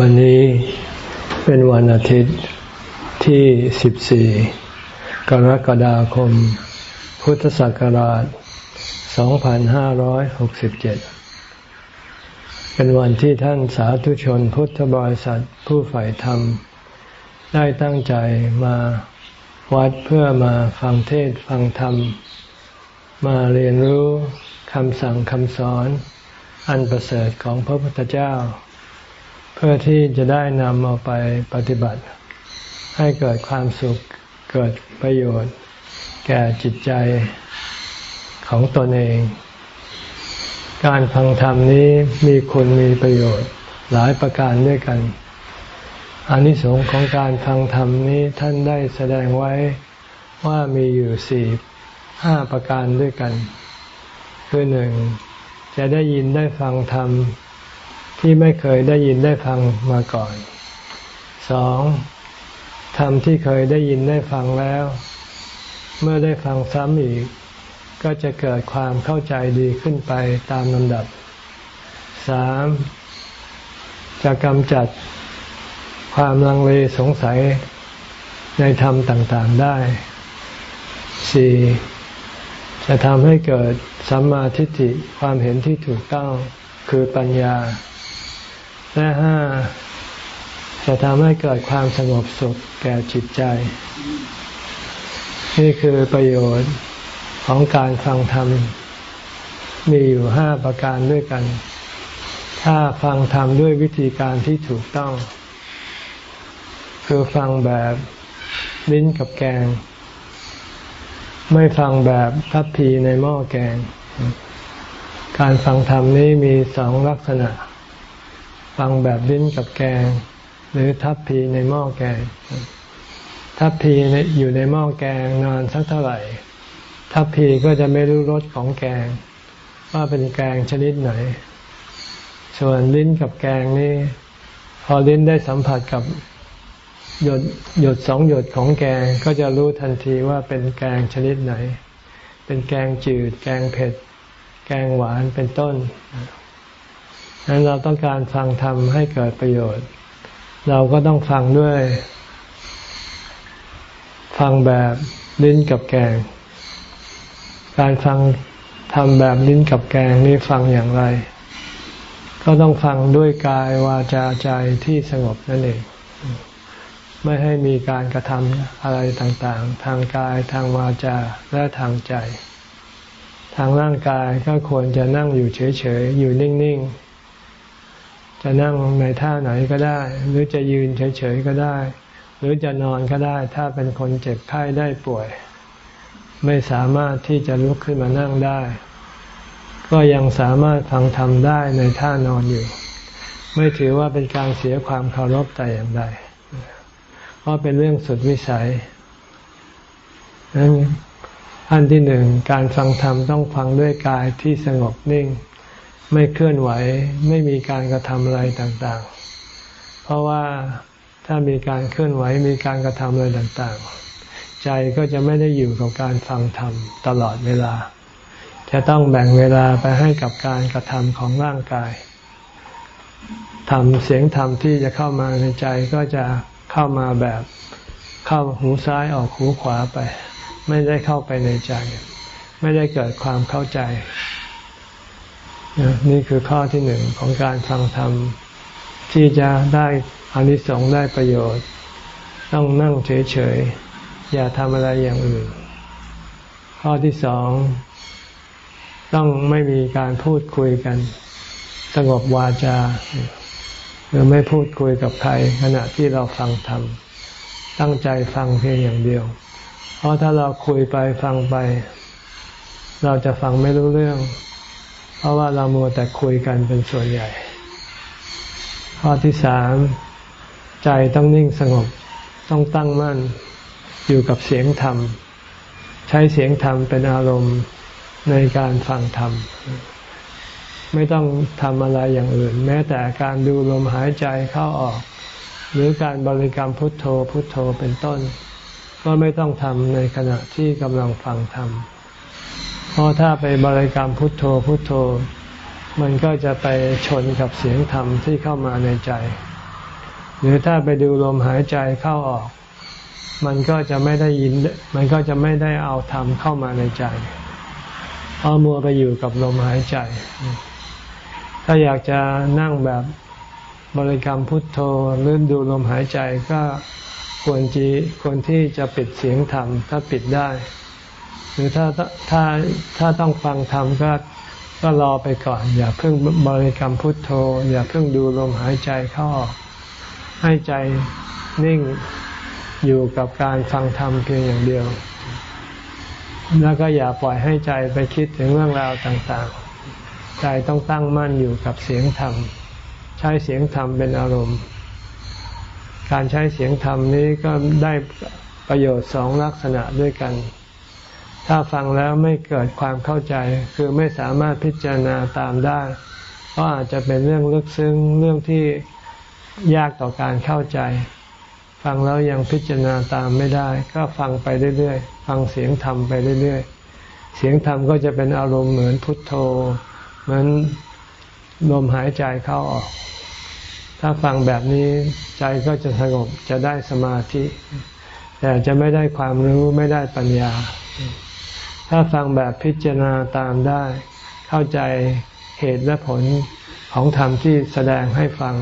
วันนี้เป็นวันอาทิตย์ที่ 14 กรกฎาคม พุทธศักราช 2567 เป็นวันที่ท่านสาธุชนพุทธบริษัทผู้ใฝ่ธรรม ได้ตั้งใจมาวัดเพื่อมาฟังเทศฟังธรรม มาเรียนรู้คำสั่งคำสอนอันประเสริฐของพระพุทธเจ้า เพื่อที่จะได้นำเอาไปปฏิบัติ ให้เกิดความสุขเกิดประโยชน์ แก่จิตใจของตนเอง การฟังธรรมนี้มีคุณมีประโยชน์หลายประการด้วยกันอานิสงส์ของการฟังธรรมนี้ท่านได้แสดงไว้ว่ามีอยู่สี่ห้าประการด้วยกัน คือหนึ่งจะได้ยินได้ฟังธรรม ที่ไม่เคยได้ยินได้ฟังมาก่อนสองธรรมที่เคยได้ยินได้ฟังแล้ว เมื่อได้ฟังซ้ำอีก ก็จะเกิดความเข้าใจดีขึ้นไปตามลำดับสามจะกำจัดความลังเลสงสัยในธรรมต่างๆได้สี่จะทำให้เกิดสัมมาทิฏฐิความเห็นที่ถูกต้องคือปัญญา และห้าจะทำให้เกิดความสงบสุขแก่จิตใจ นี่คือประโยชน์ของการฟังธรรม มีอยู่ห้าประการด้วยกัน ถ้าฟังธรรมด้วยวิธีการที่ถูกต้อง คือฟังแบบลิ้นกับแกง ไม่ฟังแบบทัพพีในหม้อแกง การฟังธรรมนี้มีสองลักษณะ ฟังแบบลิ้นกับแกง หรือทัพพีในหม้อแกง ทัพพีอยู่ในหม้อแกงนานสักเท่าไหร่ ทัพพีก็จะไม่รู้รสของแกง ว่าเป็นแกงชนิดไหน ส่วนลิ้นกับแกงนี่พอลิ้นได้สัมผัสกับหยดหยดสองหยดของแกงก็จะรู้ทันทีว่าเป็นแกงชนิดไหน เป็นแกงจืด แกงเผ็ด แกงหวานเป็นต้น นั้นเราต้องการฟังธรรมให้เกิดประโยชน์ เราก็ต้องฟังด้วย ฟังแบบลิ้นกับแกง การฟังทำแบบลิ้นกับแกงนี่ฟังอย่างไร ก็ต้องฟังด้วยกายวาจาใจที่สงบนั่นเอง ไม่ให้มีการกระทำอะไรต่างๆ ทางกายทางวาจาและทางใจ ทางร่างกายก็ควรจะนั่งอยู่เฉยๆ อยู่นิ่งๆ จะนั่งในท่าไหนก็ได้ หรือจะยืนเฉยๆก็ได้ หรือจะนอนก็ได้ ถ้าเป็นคนเจ็บไข้ได้ป่วย ไม่สามารถที่จะลุกขึ้นมานั่งได้ ก็ยังสามารถฟังธรรมได้ในท่านอนอยู่ ไม่ถือว่าเป็นการเสียความเคารพแต่อย่างใดเพราะเป็นเรื่องสุดวิสัยนั้นอันที่หนึ่งการฟังธรรมต้องฟังด้วยกายที่สงบนิ่ง ไม่เคลื่อนไหว ไม่มีการกระทำอะไรต่างๆ เพราะว่าถ้ามีการเคลื่อนไหวมีการกระทำอะไรต่างๆ ใจก็จะไม่ได้อยู่กับการฟังธรรมตลอดเวลา จะต้องแบ่งเวลาไปให้กับการกระทำของร่างกายทำเสียงธรรมที่จะเข้ามาในใจก็จะเข้ามาแบบเข้าหูซ้ายออกหูขวาไป ไม่ได้เข้าไปในใจ ไม่ได้เกิดความเข้าใจ นี่คือข้อที่หนึ่งของการฟังธรรม ที่จะได้อานิสงส์ได้ประโยชน์ ต้องนั่งเฉยๆ อย่าทำอะไรอย่างอื่น ข้อที่สอง ต้องไม่มีการพูดคุยกัน สงบวาจาหรือไม่พูดคุยกับใคร ขณะที่เราฟังธรรม ตั้งใจฟังเพียงอย่างเดียว เพราะถ้าเราคุยไปฟังไป เราจะฟังไม่รู้เรื่อง ราะว่าเราโมแต่คุยกันเป็นส่วนใหญ่ ข้อที่สามใจต้องนิ่งสงบต้องตั้งมั่นอยู่กับเสียงธรรม ใช้เสียงธรรมเป็นอารมณ์ในการฟังธรรม ไม่ต้องทำอะไรอย่างอื่น แม้แต่การดูลมหายใจเข้าออก หรือการบริกรรมพุทโธพุทโธเป็นต้น ก็ไม่ต้องทำในขณะที่กำลังฟังธรรม เพราะถ้าไปบริกรรมพุทโธพุทโธ มันก็จะไปชนกับเสียงธรรมที่เข้ามาในใจ หรือถ้าไปดูลมหายใจเข้าออก มันก็จะไม่ได้ยิน มันก็จะไม่ได้เอาธรรมเข้ามาในใจเพราะมัวไปอยู่กับลมหายใจ ถ้าอยากจะนั่งแบบบริกรรมพุทโธหรือดูลมหายใจก็ควรจีควรที่จะปิดเสียงธรรมถ้าปิดได้ หรือถ้าถ้าถ้าต้องฟังธรรมก็ก็รอไปก่อน อย่าเพิ่งบริกรรมพุทโธ อย่าเพิ่งดูลมหายใจเข้าออกให้ใจนิ่งอยู่กับการฟังธรรมเพียงอย่างเดียว แล้วก็อย่าปล่อยให้ใจไปคิดถึงเรื่องราวต่างๆ ใจต้องตั้งมั่นอยู่กับเสียงธรรม ใช้เสียงธรรมเป็นอารมณ์ การใช้เสียงธรรมนี้ก็ได้ประโยชน์สองลักษณะด้วยกัน ถ้าฟังแล้วไม่เกิดความเข้าใจ คือไม่สามารถพิจารณาตามได้ก็อาจจะเป็นเรื่องลึกซึ้งเรื่องที่ยากต่อการเข้าใจ ฟังแล้วยังพิจารณาตามไม่ได้ ก็ฟังไปเรื่อยๆ ฟังเสียงธรรมไปเรื่อยๆ เสียงธรรมก็จะเป็นอารมณ์เหมือนพุทโธ เหมือนลมหายใจเข้าออก ถ้าฟังแบบนี้ใจก็จะสงบจะได้สมาธิ แต่จะไม่ได้ความรู้ไม่ได้ปัญญา ถ้าฟังแบบพิจารณาตามได้ เข้าใจเหตุและผลของธรรมที่แสดงให้ฟัง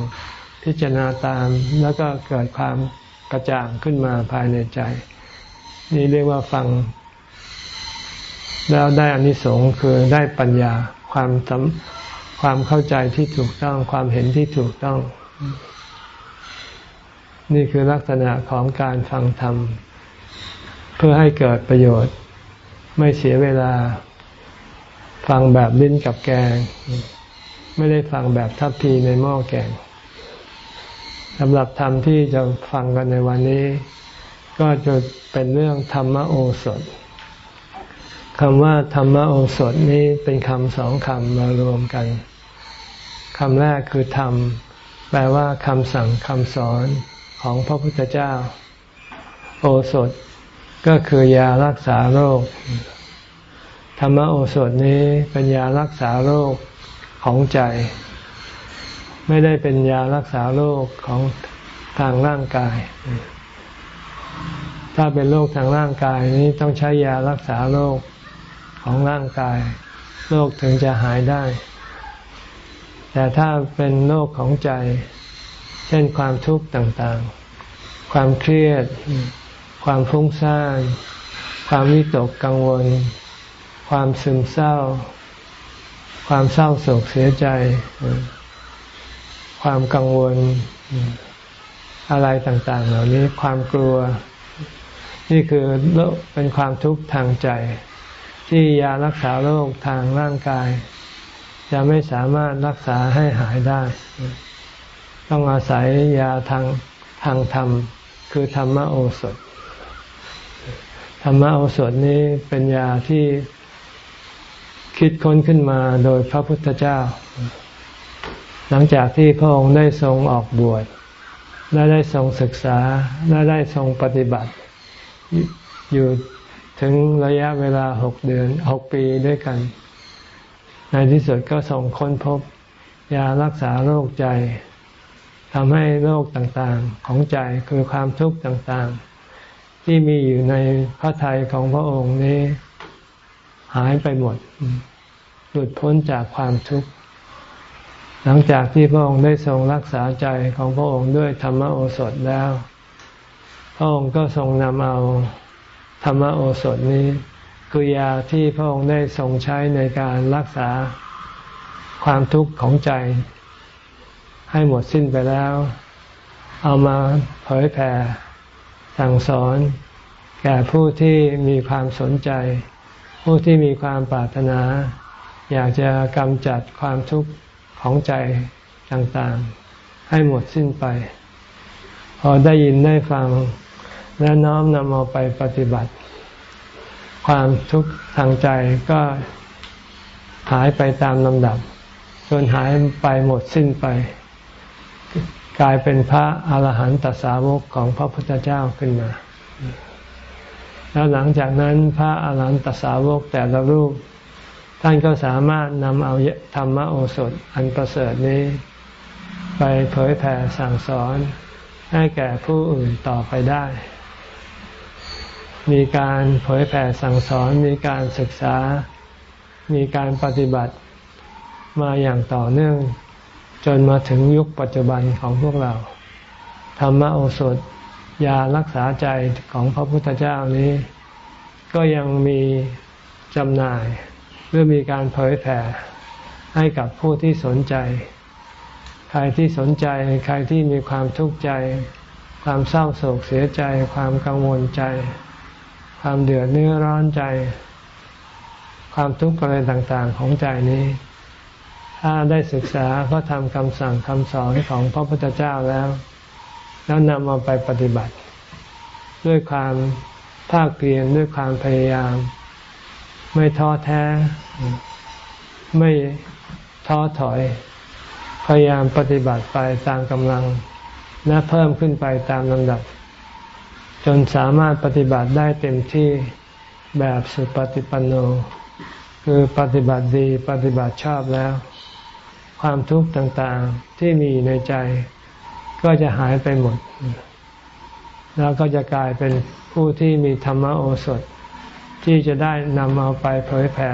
พิจารณาตาม แล้วก็เกิดความกระจ่างขึ้นมาภายในใจ นี่เรียกว่าฟัง แล้วได้อานิสงส์คือได้ปัญญาความความเข้าใจที่ถูกต้องความเห็นที่ถูกต้อง นี่คือลักษณะของการฟังธรรม เพื่อให้เกิดประโยชน์ ไม่เสียเวลา ฟังแบบลิ้นกับแกง ไม่ได้ฟังแบบทัพพีในหม้อแกงสำหรับธรรมที่จะฟังกันในวันนี้ ก็จะเป็นเรื่องธรรมโอสถคำว่าธรรมโอสถนี้เป็นคำสองคำมารวมกันคำแรกคือธรรม แปลว่าคำสั่งคำสอนของพระพุทธเจ้า โอสถ ก็คือยารักษาโรค ธรรมโอสถนี้เป็นยารักษาโรคของใจ ไม่ได้เป็นยารักษาโรคของทางร่างกาย ถ้าเป็นโรคทางร่างกายนี้ต้องใช้ยารักษาโรคของร่างกาย โรคถึงจะหายได้ แต่ถ้าเป็นโรคของใจ เช่นความทุกข์ต่างๆ ความเครียด ความฟุ้งซ่านความวิตกกังวล ความซึมเศร้า ความเศร้าโศกเสียใจ ความกังวลอะไรต่าง ๆ เหล่านี้ความกลัว นี่คือเป็นความทุกข์ทางใจ ที่ยารักษาโรคทางร่างกาย จะไม่สามารถรักษาให้หายได้ ต้องอาศัยยาทางทางธรรม คือธรรมโอสถ ธรรมโอสถนี้เป็นยาที่คิดค้นขึ้นมาโดยพระพุทธเจ้า หลังจากที่พระองค์ได้ทรงออกบวชและได้ทรงศึกษาและได้ทรงปฏิบัติ อยู่ถึงระยะเวลาหกเดือนหกปีด้วยกัน ในที่สุดก็ทรงค้นพบ ยารักษาโรคใจทำให้โรคต่างๆของใจคือความทุกข์ต่างๆ ที่มีอยู่ในพระทัยของพระองค์นี้ หายไปหมด หลุดพ้นจากความทุกข์ หลังจากที่พระองค์ได้ทรงรักษาใจของพระองค์ด้วยธรรมโอสถแล้ว พระองค์ก็ทรงนำเอาธรรมโอสถนี้ คือยาที่พระองค์ได้ทรงใช้ในการรักษาความทุกข์ของใจ ให้หมดสิ้นไปแล้ว เอามาเผยแผ่ สั่งสอนแก่ผู้ที่มีความสนใจ ผู้ที่มีความปรารถนา อยากจะกำจัดความทุกข์ของใจต่างๆ ให้หมดสิ้นไป พอได้ยินได้ฟังและน้อมนำเอาไปปฏิบัติ ความทุกข์ทางใจก็หายไปตามลำดับ จนหายไปหมดสิ้นไป กลายเป็นพระอาหารหันตสาวกของพระพุทธเจ้าขึ้นมา แล้วหลังจากนั้นพระอาหารหันตสาวกแต่ละรูป ท่านก็สามารถนำเอาธรรมโอสถอันประเสริฐนี้ ไปเผยแผ่สั่งสอนให้แก่ผู้อื่นต่อไปได้ มีการเผยแผ่สั่งสอน มีการศึกษา มีการปฏิบัติมาอย่างต่อเนื่อง จนมาถึงยุคปัจจุบันของพวกเรา ธรรมโอสถยารักษาใจของพระพุทธเจ้านี้ ก็ยังมีจำหน่ายเพื่อมีการเผยแผ่ให้กับผู้ที่สนใจ ใครที่สนใจ ใครที่มีความทุกข์ใจ ความเศร้าโศกเสียใจ ความกังวลใจ ความเดือดเนื้อร้อนใจ ความทุกข์อะไรต่างๆของใจนี้ ถ้าได้ศึกษาก็ทำคำสั่งคำสอนของพระพุทธเจ้าแล้ว แล้วนำมาไปปฏิบัติ ด้วยความภาคเพียรด้วยความพยายาม ไม่ท้อแท้ ไม่ท้อถอย พยายามปฏิบัติไปตามกำลัง และเพิ่มขึ้นไปตามลำดับ จนสามารถปฏิบัติได้เต็มที่แบบสุปฏิปันโน คือปฏิบัติดีปฏิบัติชอบแล้ว ความทุกข์ต่างๆที่มีในใจ ก็จะหายไปหมด แล้วก็จะกลายเป็นผู้ที่มีธรรมโอสถ ที่จะได้นำเอาไปเผยแผ่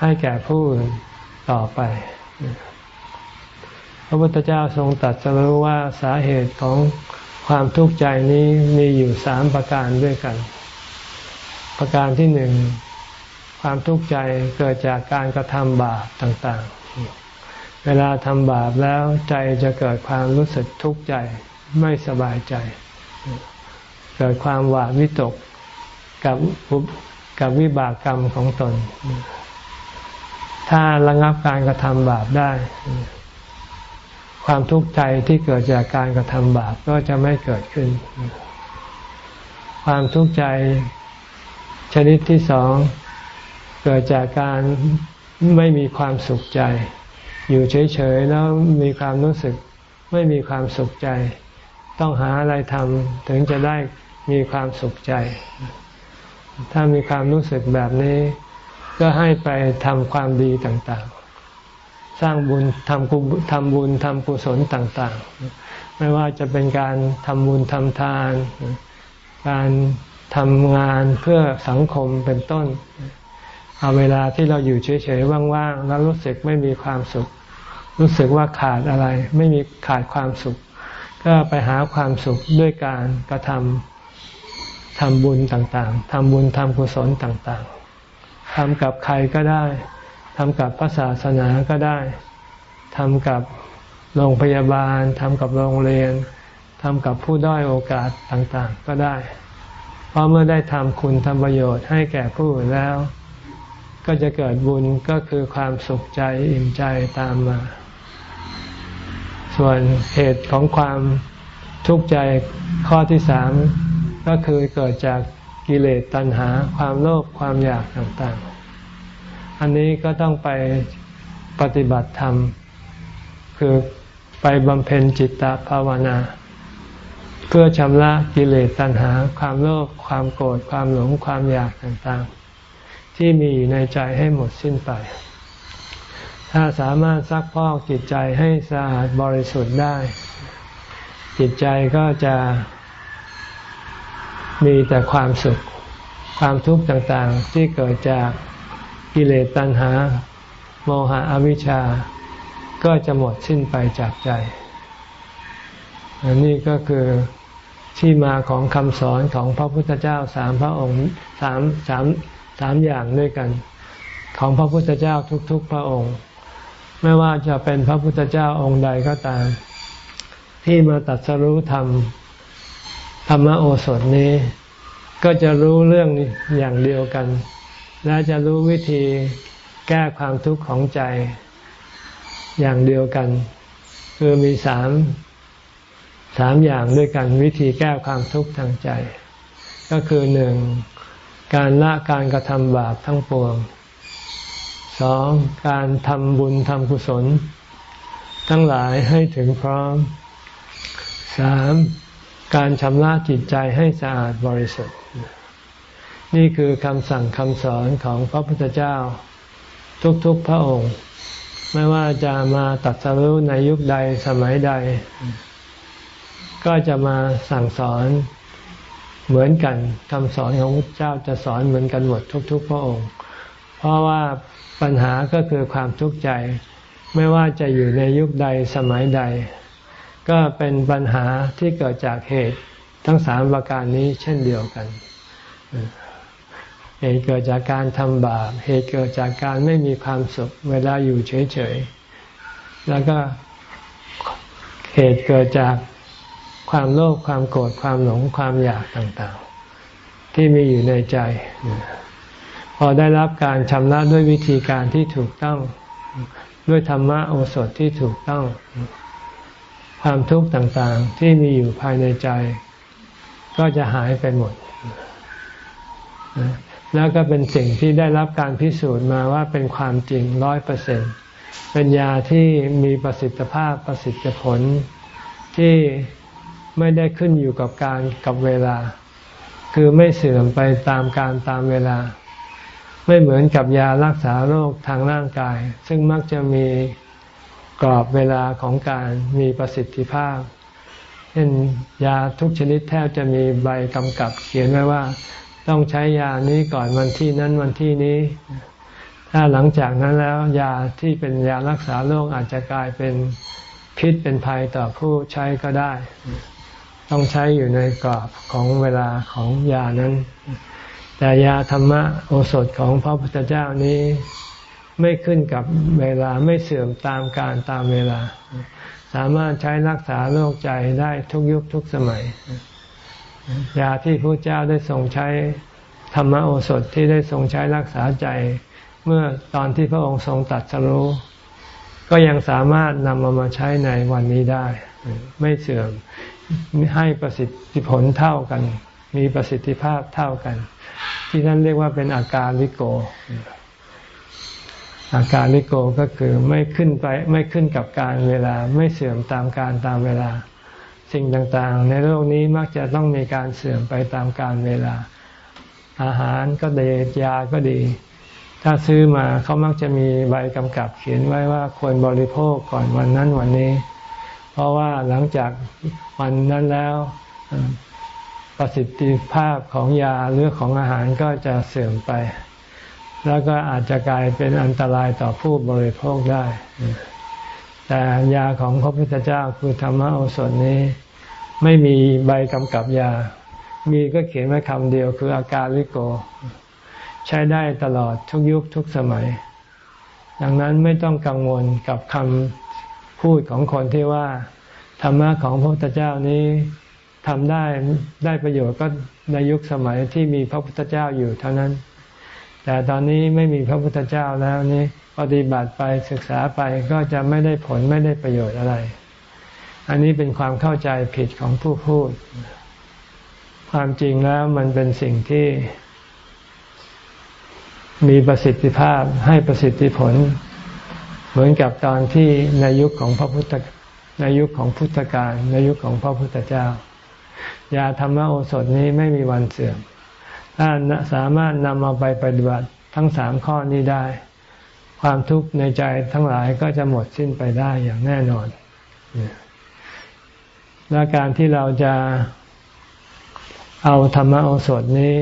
ให้แก่ผู้อื่นต่อไป พระพุทธเจ้าทรงตรัสรู้ว่าสาเหตุของความทุกข์ใจนี้มีอยู่สามประการด้วยกัน ประการที่หนึ่ง ความทุกข์ใจเกิดจากการกระทำบาปต่างๆ เวลาทำบาปแล้วใจจะเกิดความรู้สึกทุกข์ใจไม่สบายใจ เกิดความหวาดวิตกกับกับวิบากกรรมของตน ถ้าระงับการกระทำบาปได้ ความทุกข์ใจที่เกิดจากการกระทำบาปก็จะไม่เกิดขึ้น ความทุกข์ใจชนิดที่สอง เกิดจากการไม่มีความสุขใจ อยู่เฉยๆแล้วมีความรู้สึกไม่มีความสุขใจ ต้องหาอะไรทำถึงจะได้มีความสุขใจ ถ้ามีความรู้สึกแบบนี้ ก็ให้ไปทำความดีต่างๆ สร้างบุญทำกุทำบุญทำกุศลต่างๆ ไม่ว่าจะเป็นการทำบุญทำทาน การทำงานเพื่อสังคมเป็นต้น เอาเวลาที่เราอยู่เฉยๆว่างๆแล้วรู้สึกไม่มีความสุข รู้สึกว่าขาดอะไร ไม่มีขาดความสุข ก็ไปหาความสุขด้วยการกระทำทำบุญต่างๆทำบุญทำกุศลต่างๆทำกับใครก็ได้ทำกับพระศาสนาก็ได้ทำกับโรงพยาบาลทำกับโรงเรียนทำกับผู้ด้อยโอกาสต่างๆ ก็ได้ เพราะเมื่อได้ทำคุณทำประโยชน์ให้แก่ผู้อื่นแล้ว ก็จะเกิดบุญก็คือความสุขใจอิ่มใจตามมา ส่วนเหตุของความทุกข์ใจข้อที่สามก็คือเกิดจากกิเลสตัณหา ความโลภความอยากต่างๆ อันนี้ก็ต้องไปปฏิบัติธรรม คือไปบำเพ็ญจิตตภาวนา เพื่อชำระกิเลสตัณหา ความโลภความโกรธความหลงความอยากต่างๆ ที่มีอยู่ในใจให้หมดสิ้นไป ถ้าสามารถซักพอกจิตใจให้สะอาดบริสุทธิ์ได้ จิตใจก็จะมีแต่ความสุข ความทุกข์ต่างๆ ที่เกิดจากกิเลสตัณหา โมหะอวิชชา ก็จะหมดสิ้นไปจากใจ อันนี้ก็คือที่มาของคำสอนของพระพุทธเจ้าสามพระองค์สามสาม สามอย่างด้วยกัน ของพระพุทธเจ้าทุกๆพระองค์ ไม่ว่าจะเป็นพระพุทธเจ้าองค์ใดก็ตาม ที่มาตัดสรู้ธรรมธรรมโอสถนี้ ก็จะรู้เรื่องอย่างเดียวกัน และจะรู้วิธีแก้ความทุกข์ของใจอย่างเดียวกัน คือมีสามสามอย่างด้วยกันวิธีแก้ความทุกข์ทางใจ ก็คือหนึ่ง การละการกระทำบาปทั้งปวงสองการทำบุญทำกุศล ทั้งหลายให้ถึงพร้อมสามการชำระจิตใจให้สะอาดบริสุทธิ์ นี่คือคำสั่งคำสอนของพระพุทธเจ้า ทุกๆพระองค์ ไม่ว่าจะมาตัดสรู้ในยุคใดสมัยใด ก็จะมาสั่งสอน เหมือนกันคำสอนของพระเจ้าจะสอนเหมือนกันหมดทุก ๆ พระองค์ เพราะว่าปัญหาก็คือความทุกข์ใจ ไม่ว่าจะอยู่ในยุคใดสมัยใด ก็เป็นปัญหาที่เกิดจากเหตุทั้งสามประการนี้เช่นเดียวกัน เหตุเกิดจากการทำบาป เหตุเกิดจากการไม่มีความสุขเวลาอยู่เฉย ๆ แล้วก็เหตุเกิดจาก ความโลภความโกรธความหลงความอยากต่างๆ ที่มีอยู่ในใจ พอได้รับการชำระด้วยวิธีการที่ถูกต้องด้วยธรรมะโอสถที่ถูกต้อง ความทุกข์ต่างๆ ที่มีอยู่ภายในใจ ก็จะหายไปหมด แล้วก็เป็นสิ่งที่ได้รับการพิสูจน์มาว่าเป็นความจริงร้อยเปอร์เซ็นเป็นยาที่มีประสิทธิภาพประสิทธิผลที่ ไม่ได้ขึ้นอยู่กับการกับเวลา คือไม่เสื่อมไปตามการตามเวลา ไม่เหมือนกับยารักษาโรคทางร่างกาย ซึ่งมักจะมีกรอบเวลาของการมีประสิทธิภาพเช่นยาทุกชนิดแทบจะมีใบกำกับเขียนไว้ว่า ต้องใช้ยานี้ก่อนวันที่นั้นวันที่นี้ ถ้าหลังจากนั้นแล้ว ยาที่เป็นยารักษาโรคอาจจะกลายเป็นพิษเป็นภัยต่อผู้ใช้ก็ได้ ต้องใช้อยู่ในกรอบของเวลาของยานั้น แต่ยาธรรมะโอสถของพระพุทธเจ้านี้ไม่ขึ้นกับเวลาไม่เสื่อมตามการตามเวลา สามารถใช้รักษาโรคใจได้ทุกยุคทุกสมัย ยาที่พระเจ้าได้ทรงใช้ธรรมโอสถที่ได้ทรงใช้รักษาใจ เมื่อตอนที่พระองค์ทรงตัดสรู้ก็ยังสามารถนำมามาใช้ในวันนี้ได้ ไม่เสื่อม ให้ประสิทธิผลเท่ากัน มีประสิทธิภาพเท่ากัน ที่ท่านเรียกว่าเป็นอาการลิโก อาการลิโกก็คือไม่ขึ้นไปไม่ขึ้นกับการเวลาไม่เสื่อมตามการตามเวลา สิ่งต่างๆ ในโลกนี้มักจะต้องมีการเสื่อมไปตามการเวลา อาหารก็ดียาก็ดี ถ้าซื้อมาเขามักจะมีใบกำกับเขียนไว้ว่าควรบริโภคก่อนวันนั้นวันนี้ เพราะว่าหลังจากวันนั้นแล้วประสิทธิภาพของยาหรือของอาหารก็จะเสื่อมไป แล้วก็อาจจะกลายเป็นอันตรายต่อผู้บริโภคได้ แต่ยาของพระพุทธเจ้าคือธรรมโอสถนี้ ไม่มีใบกำกับยา มีก็เขียนไว้คำเดียวคืออาการลิโก ใช้ได้ตลอดทุกยุคทุกสมัย ดังนั้นไม่ต้องกังวลกับคำ พูดของคนที่ว่าธรรมะของพระพุทธเจ้านี้ทำได้ได้ประโยชน์ก็ในยุคสมัยที่มีพระพุทธเจ้าอยู่เท่านั้น แต่ตอนนี้ไม่มีพระพุทธเจ้าแล้วนี้ปฏิบัติไปศึกษาไปก็จะไม่ได้ผลไม่ได้ประโยชน์อะไร อันนี้เป็นความเข้าใจผิดของผู้พูด ความจริงแล้วมันเป็นสิ่งที่มีประสิทธิภาพให้ประสิทธิผล เหมือนกับตอนที่ในยุคของพระพุทธในยุคของพุทธกาลในยุคของพระพุทธเจ้ายาธรรมโอสถนี้ไม่มีวันเสื่อม ถ้าสามารถนำเอาไปปฏิบัติทั้งสามข้อนี้ได้ ความทุกข์ในใจทั้งหลายก็จะหมดสิ้นไปได้อย่างแน่นอน และการที่เราจะเอาธรรมโอสถนี้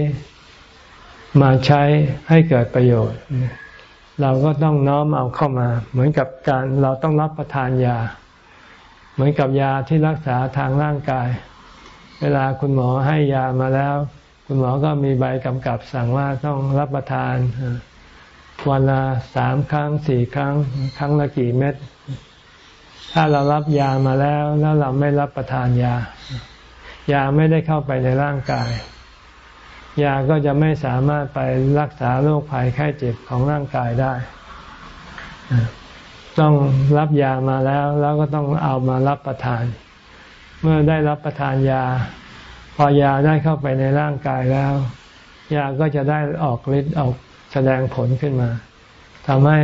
มาใช้ให้เกิดประโยชน์ เราก็ต้องน้อมเอาเข้ามา เหมือนกับการเราต้องรับประทานยา เหมือนกับยาที่รักษาทางร่างกาย เวลาคุณหมอให้ยามาแล้ว คุณหมอก็มีใบกำกับสั่งว่าต้องรับประทานวันละสามครั้งสี่ครั้ง ครั้งละกี่เม็ดถ้าเรารับยามาแล้วแล้วเราไม่รับประทานยา ยาไม่ได้เข้าไปในร่างกาย ยาก็จะไม่สามารถไปรักษาโรคภัยไข้เจ็บของร่างกายได้ ต้องรับยามาแล้ว แล้วก็ต้องเอามารับประทาน เมื่อได้รับประทานยา พอยาได้เข้าไปในร่างกายแล้ว ยาก็จะได้ออกฤทธิ์ออกแสดงผลขึ้นมาทำให้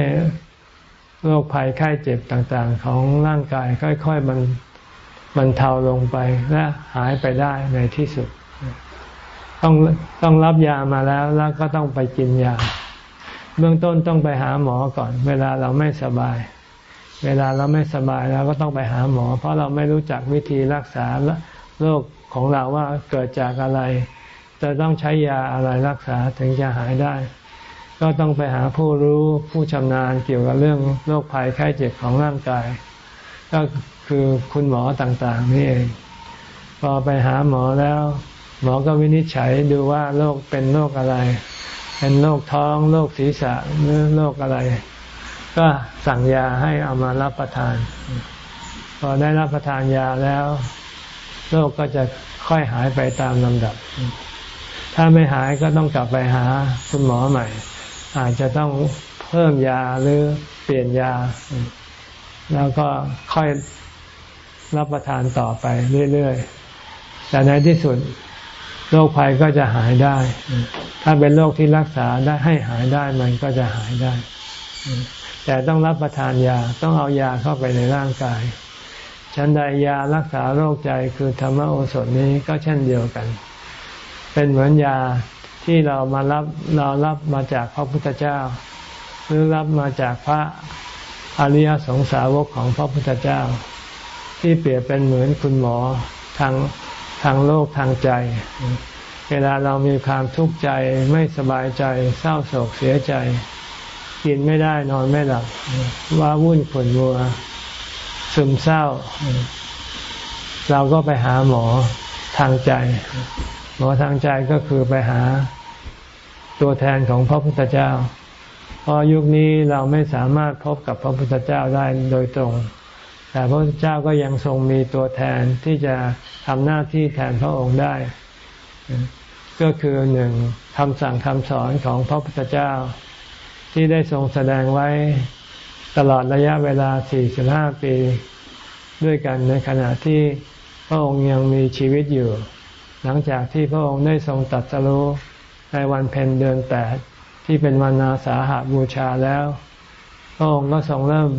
โรคภัยไข้เจ็บต่างๆ ของร่างกายค่อยๆมันมันเทาลงไปและหายไปได้ในที่สุด ต้องต้องรับยามาแล้วแล้วก็ต้องไปกินยา เบื้องต้นต้องไปหาหมอก่อน เวลาเราไม่สบาย เวลาเราไม่สบายเราก็ต้องไปหาหมอ เพราะเราไม่รู้จักวิธีรักษาโรคของเราว่าเกิดจากอะไร จะต้องใช้ยาอะไรรักษาถึงจะหายได้ ก็ต้องไปหาผู้รู้ผู้ชำนาญเกี่ยวกับเรื่องโรคภัยไข้เจ็บของร่างกาย ก็คือคุณหมอต่างๆนี่เองพอไปหาหมอแล้ว หมอก็วินิจฉัยดูว่าโรคเป็นโรคอะไร เป็นโรคท้องโรคศีรษะหรือโรคอะไร ก็สั่งยาให้เอามารับประทาน พอได้รับประทานยาแล้วโรคก็จะค่อยหายไปตามลำดับ ถ้าไม่หายก็ต้องกลับไปหาคุณหมอใหม่ อาจจะต้องเพิ่มยาหรือเปลี่ยนยา แล้วก็ค่อยรับประทานต่อไปเรื่อยๆ แต่ในที่สุด โรคภัยก็จะหายได้ ถ้าเป็นโรคที่รักษาได้ให้หายได้มันก็จะหายได้ แต่ต้องรับประทานยาต้องเอายาเข้าไปในร่างกายฉันใดยารักษาโรคใจคือธรรมโอสถนี้ก็เช่นเดียวกัน เป็นเหมือนยาที่เรามารับเรารับมาจากพระพุทธเจ้า หรือรับมาจากพระอริยสงสาวกของพระพุทธเจ้า ที่เปรียบเป็นเหมือนคุณหมอทาง ทางโลกทางใจ เวลาเรามีความทุกข์ใจไม่สบายใจ เศร้าโศกเสียใจ กินไม่ได้นอนไม่หลับว่าวุ่นขุ่นมัว ซึมเศร้า เราก็ไปหาหมอทางใจ หมอทางใจก็คือไปหาตัวแทนของพระพุทธเจ้า เพราะยุคนี้เราไม่สามารถพบกับพระพุทธเจ้าได้โดยตรง แต่พระพุทธเจ้าก็ยังทรงมีตัวแทนที่จะ ทำหน้าที่แทนพระองค์ได้ ก็คือหนึ่งคำสั่งคำสอนของพระพุทธเจ้า ที่ได้ทรงแสดงไว้ตลอดระยะเวลา 45 ปี ด้วยกันในขณะที่พระองค์ยังมีชีวิตอยู่ หลังจากที่พระองค์ได้ทรงตัดสรู้ในวันเพ็ญเดือนแปดที่เป็นวันนาสาหาบูชาแล้ว พระองค์ก็ทรงเริ่ม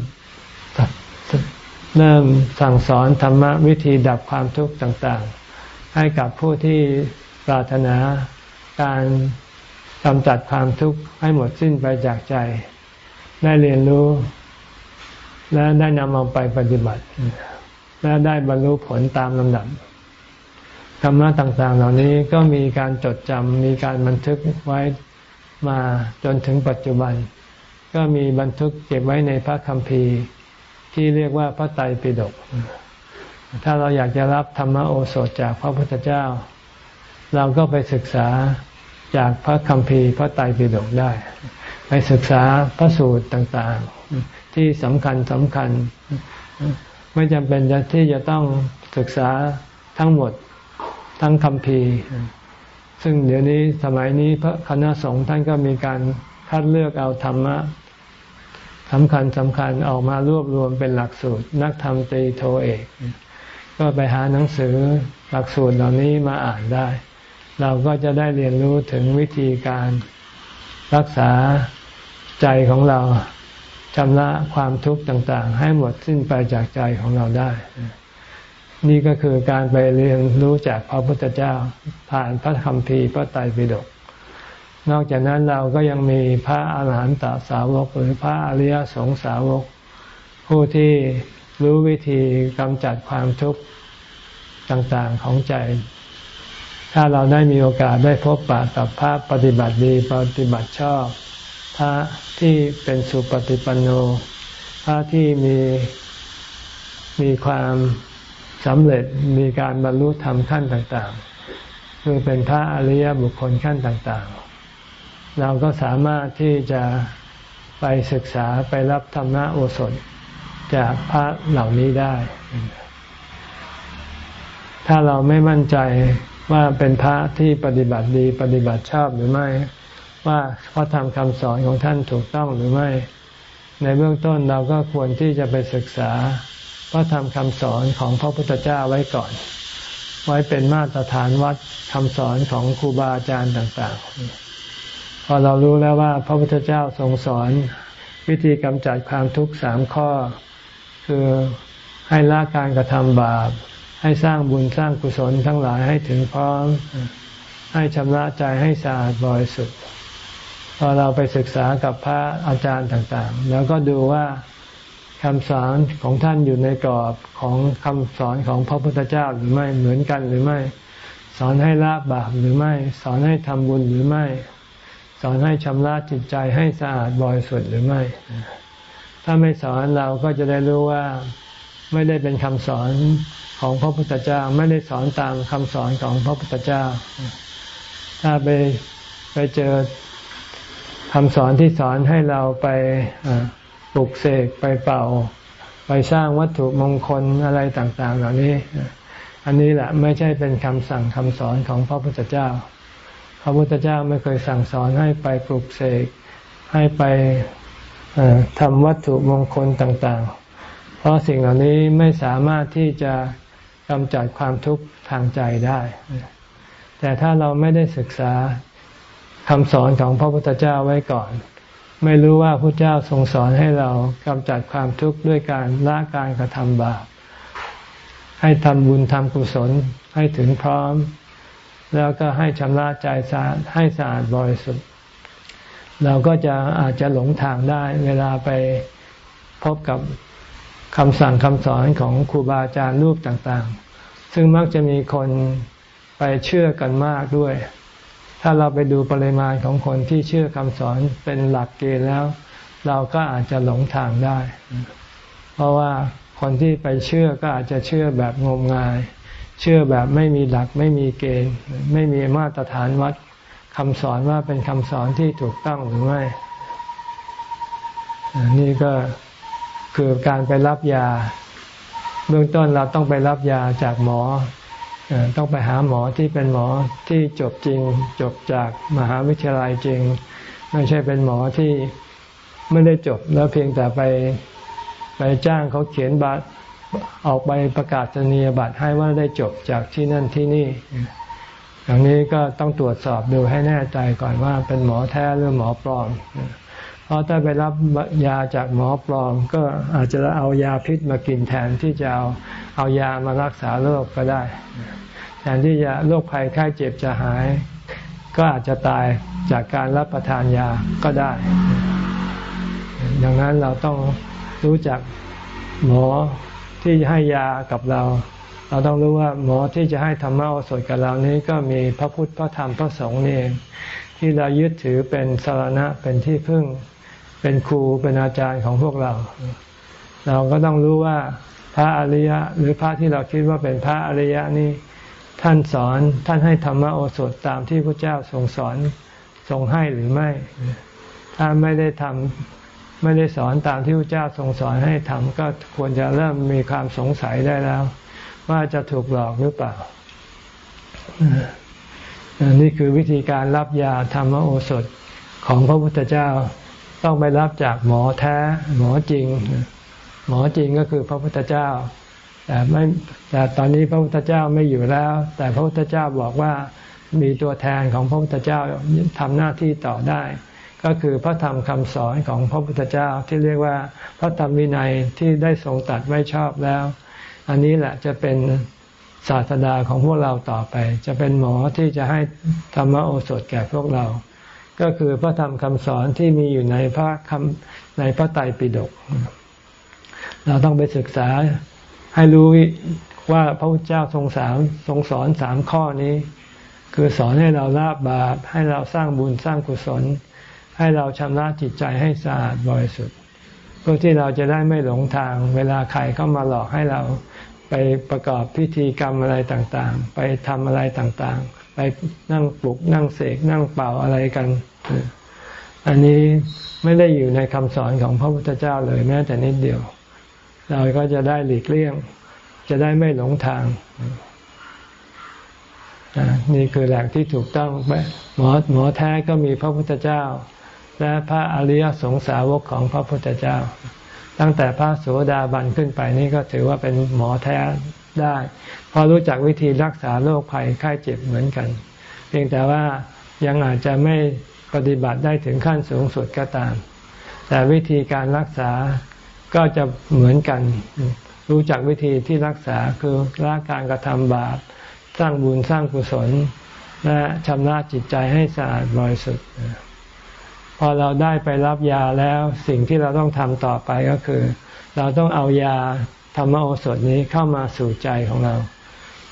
เริ่มสั่งสอนธรรมะวิธีดับความทุกข์ต่างๆ ให้กับผู้ที่ปรารถนาการกำจัดความทุกข์ให้หมดสิ้นไปจากใจ ได้เรียนรู้ และได้นำเอาไปปฏิบัติ และได้บรรลุผลตามลำดับธรรมะต่าง ๆ เหล่านี้ก็มีการจดจำมีการบันทึกไว้มาจนถึงปัจจุบัน ก็มีบันทึกเก็บไว้ในพระคัมภีร์ ที่เรียกว่าพระไตรปิฎกถ้าเราอยากจะรับธรรมโอสถจากพระพุทธเจ้า เราก็ไปศึกษาจากพระคัมภีร์พระไตรปิฎกได้ ไปศึกษาพระสูตรต่างๆ ที่สำคัญสำคัญ ไม่จำเป็นที่จะต้องศึกษาทั้งหมดทั้งคำพีซึ่งเดี๋ยวนี้สมัยนี้พระคณะสงฆ์ท่านก็มีการคัดเลือกเอาธรรมะ สำคัญสำคัญออกมารวบรวมเป็นหลักสูตร นักธรรมตรีโทเอก ก็ไปหาหนังสือหลักสูตรเหล่านี้มาอ่านได้ เราก็จะได้เรียนรู้ถึงวิธีการรักษาใจของเราชำระความทุกข์ต่าง ๆ ให้หมดสิ้นไปจากใจของเราได้ นี่ก็คือการไปเรียนรู้จากพระพุทธเจ้า ผ่านพระคัมภีร์พระไตรปิฎก นอกจากนั้นเราก็ยังมีพระอาหารหันตสาวก หรือพระอริยสงสาวก ผู้ที่รู้วิธีกำจัดความทุกข์ต่างๆของใจ ถ้าเราได้มีโอกาสได้พบปะกับพระปฏิบัติดีปฏิบัติชอบ พระที่เป็นสุปฏิปันโน พระที่มีมีความสำเร็จมีการบรรลุธรรมขั้นต่างๆ คือเป็นพระอริยบุคคลขั้นต่างๆ เราก็สามารถที่จะไปศึกษาไปรับธรรมะโอสถจากพระเหล่านี้ได้ ถ้าเราไม่มั่นใจว่าเป็นพระที่ปฏิบัติดีปฏิบัติชอบหรือไม่ ว่าพระธรรมคำสอนของท่านถูกต้องหรือไม่ ในเบื้องต้นเราก็ควรที่จะไปศึกษาพระธรรมคำสอนของพระพุทธเจ้าไว้ก่อน ไว้เป็นมาตรฐานวัดคำสอนของครูบาอาจารย์ต่าง ๆ พอเรารู้แล้วว่าพระพุทธเจ้าทรงสอนวิธีกำจัดความทุกข์สามข้อ คือให้ละการกระทำบาป ให้สร้างบุญสร้างกุศลทั้งหลายให้ถึงพร้อม ให้ชำระใจให้สะอาดบริสุทธิ์พอเราไปศึกษากับพระอาจารย์ต่างๆ แล้วก็ดูว่าคำสอนของท่านอยู่ในกรอบของคำสอนของพระพุทธเจ้าหรือไม่เหมือนกันหรือไม่ สอนให้ละบาปหรือไม่ สอนให้ทำบุญหรือไม่ สอนให้ชำระจิตใจให้สะอาดบริสุทธิ์หรือไม่ ถ้าไม่สอนเราก็จะได้รู้ว่าไม่ได้เป็นคำสอนของพระพุทธเจ้า ไม่ได้สอนตามคำสอนของพระพุทธเจ้า ถ้าไปไปเจอคำสอนที่สอนให้เราไปปลุกเสกไปเป่า ไปสร้างวัตถุมงคลอะไรต่าง ๆ เหล่านี้ อันนี้แหละไม่ใช่เป็นคำสั่งคำสอนของพระพุทธเจ้า พระพุทธเจ้าไม่เคยสั่งสอนให้ไปปลุกเสกให้ไปทำวัตถุมงคลต่างๆ เพราะสิ่งเหล่านี้ไม่สามารถที่จะกำจัดความทุกข์ทางใจได้ แต่ถ้าเราไม่ได้ศึกษาคำสอนของพระพุทธเจ้าไว้ก่อน ไม่รู้ว่าพระเจ้าทรงสอนให้เรากำจัดความทุกข์ด้วยการละการกระทำบาปให้ทำบุญทำกุศลให้ถึงพร้อม แล้วก็ให้ชำระใจสะอาดให้สะอาดบริสุทธิ์ เราก็จะอาจจะหลงทางได้เวลาไปพบกับคำสั่งคำสอนของครูบาอาจารย์รูปต่างๆ ซึ่งมักจะมีคนไปเชื่อกันมากด้วย ถ้าเราไปดูปริมาณของคนที่เชื่อคำสอนเป็นหลักเกณฑ์แล้ว เราก็อาจจะหลงทางได้ เพราะว่าคนที่ไปเชื่อก็อาจจะเชื่อแบบงมงาย เชื่อแบบไม่มีหลักไม่มีเกณฑ์ ไม่มีมาตรฐานวัดคำสอนว่าเป็นคำสอนที่ถูกต้องหรือไม่ นี่ก็คือการไปรับยา เบื้องต้นเราต้องไปรับยาจากหมอ ต้องไปหาหมอที่เป็นหมอที่จบจริง จบจากมหาวิทยาลัยจริง ไม่ใช่เป็นหมอที่ไม่ได้จบแล้วเพียงแต่ไปไปจ้างเขาเขียนบัตร ออกใบประกาศนียบัตรให้ว่าได้จบจากที่นั่นที่นี่ อย่างนี้ก็ต้องตรวจสอบดูให้แน่ใจก่อนว่าเป็นหมอแท้หรือหมอปลอม เพราะถ้าไปรับยาจากหมอปลอม ก็อาจจะเอายาพิษมากินแทนที่จะเอาเอายามารักษาโรคก็ได้ แทนที่จะโรคภัยไข้เจ็บจะหาย ก็อาจจะตายจากการรับประทานยาก็ได้ ดังนั้นเราต้องรู้จักหมอ ที่ให้ยากับเรา เราต้องรู้ว่าหมอที่จะให้ธรรมะโอสถกับเรานี้ก็มีพระพุทธพระธรรมพระสงฆ์นี่เองที่เรายึดถือเป็นสารณะเป็นที่พึ่ง เป็นครูเป็นอาจารย์ของพวกเรา เราก็ต้องรู้ว่าพระอริยะ หรือพระที่เราคิดว่าเป็นพระอริยะนี่ท่านสอนท่านให้ธรรมโอสถตามที่พระเจ้าทรงสอนทรงให้หรือไม่ ถ้าไม่ได้ทำ ไม่ได้สอนตามที่พระเจ้าทรงสอนให้ทำก็ควรจะเริ่มมีความสงสัยได้แล้ว ว่าจะถูกหลอกหรือเปล่า นี่คือวิธีการรับยาธรรมโอสถของพระพุทธเจ้าต้องไปรับจากหมอแท้ หมอจริง หมอจริงก็คือพระพุทธเจ้า แต่ไม่แต่ตอนนี้พระพุทธเจ้าไม่อยู่แล้ว แต่พระพุทธเจ้าบอกว่ามีตัวแทนของพระพุทธเจ้าทำหน้าที่ต่อได้ ก็คือพระธรรมคำสอนของพระพุทธเจ้าที่เรียกว่าพระธรรมวินัยที่ได้ทรงตัดไว้ชอบแล้ว อันนี้แหละจะเป็นศาสดาของพวกเราต่อไป จะเป็นหมอที่จะให้ธรรมโอสถแก่พวกเรา ก็คือพระธรรมคำสอนที่มีอยู่ในพระคำในพระไตรปิฎกเราต้องไปศึกษาให้รู้ว่าพระพุทธเจ้าทรงสามทรงสอนสามข้อนี้ คือสอนให้เราละบาปให้เราสร้างบุญสร้างกุศล ให้เราชำระจิตใจให้สะอาดบริสุทธิ์เพื่อที่เราจะได้ไม่หลงทาง เวลาใครเข้ามาหลอกให้เราไปประกอบพิธีกรรมอะไรต่างๆ ไปทำอะไรต่างๆ ไปนั่งปลุกนั่งเสกนั่งเป่าอะไรกัน อันนี้ไม่ได้อยู่ในคำสอนของพระพุทธเจ้าเลยแม้แต่นิดเดียว เราก็จะได้หลีกเลี่ยง จะได้ไม่หลงทางนี่คือหล่งที่ถูกต้องหมอหมอแท้ก็มีพระพุทธเจ้า และพระอริยสงสาวกของพระพุทธเจ้า ตั้งแต่พระโสดาบันขึ้นไปนี่ก็ถือว่าเป็นหมอแท้ได้พอรู้จักวิธีรักษาโรคภัยไข้เจ็บเหมือนกัน เพียงแต่ว่ายังอาจจะไม่ปฏิบัติได้ถึงขั้นสูงสุดก็ตาม แต่วิธีการรักษาก็จะเหมือนกัน รู้จักวิธีที่รักษาคือละการกระทำบาป สร้างบุญสร้างกุศล และชำระจิตใจให้สะอาดบริสุทธิ์ พอเราได้ไปรับยาแล้วสิ่งที่เราต้องทำต่อไปก็คือ เราต้องเอายาธรรมโอสถนี้เข้ามาสู่ใจของเรา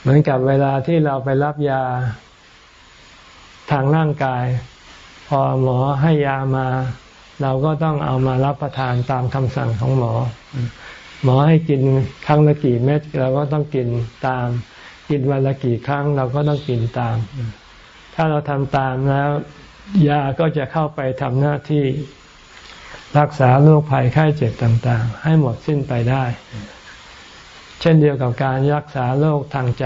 เหมือนกับเวลาที่เราไปรับยาทางร่างกาย พอหมอให้ยามา เราก็ต้องเอามารับประทานตามคำสั่งของหมอ หมอให้กินครั้งละกี่เม็ดเราก็ต้องกินตาม กินวันละกี่ครั้ง เราก็ต้องกินตาม ถ้าเราทำตามแล้ว ยาก็จะเข้าไปทำหน้าที่รักษาโรคภัยไข้เจ็บต่างๆ ให้หมดสิ้นไปได้ เช่นเดียวกับการรักษาโรคทางใจ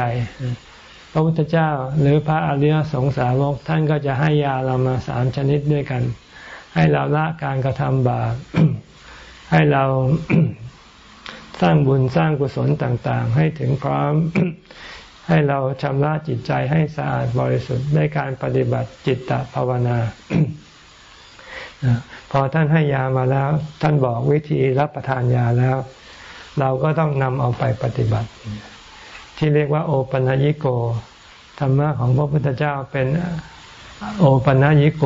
พระพุทธเจ้าหรือพระอริยสงสาวกท่านก็จะให้ยาเรามาสามชนิดด้วยกัน ให้เราละการกระทำบาปให้เราสร้างบุญสร้างกุศลต่างๆ ให้ถึงพร้อม ให้เราชำระจิตใจให้สะอาดบริสุทธิ์ในการปฏิบัติจิตตภาวนา พอท่านให้ยามาแล้ว ท่านบอกวิธีรับประทานยาแล้ว เราก็ต้องนำเอาไปปฏิบัติ ที่เรียกว่า โอปัญญิโก ธรรมะของพระพุทธเจ้าเป็นโอปัญญิโก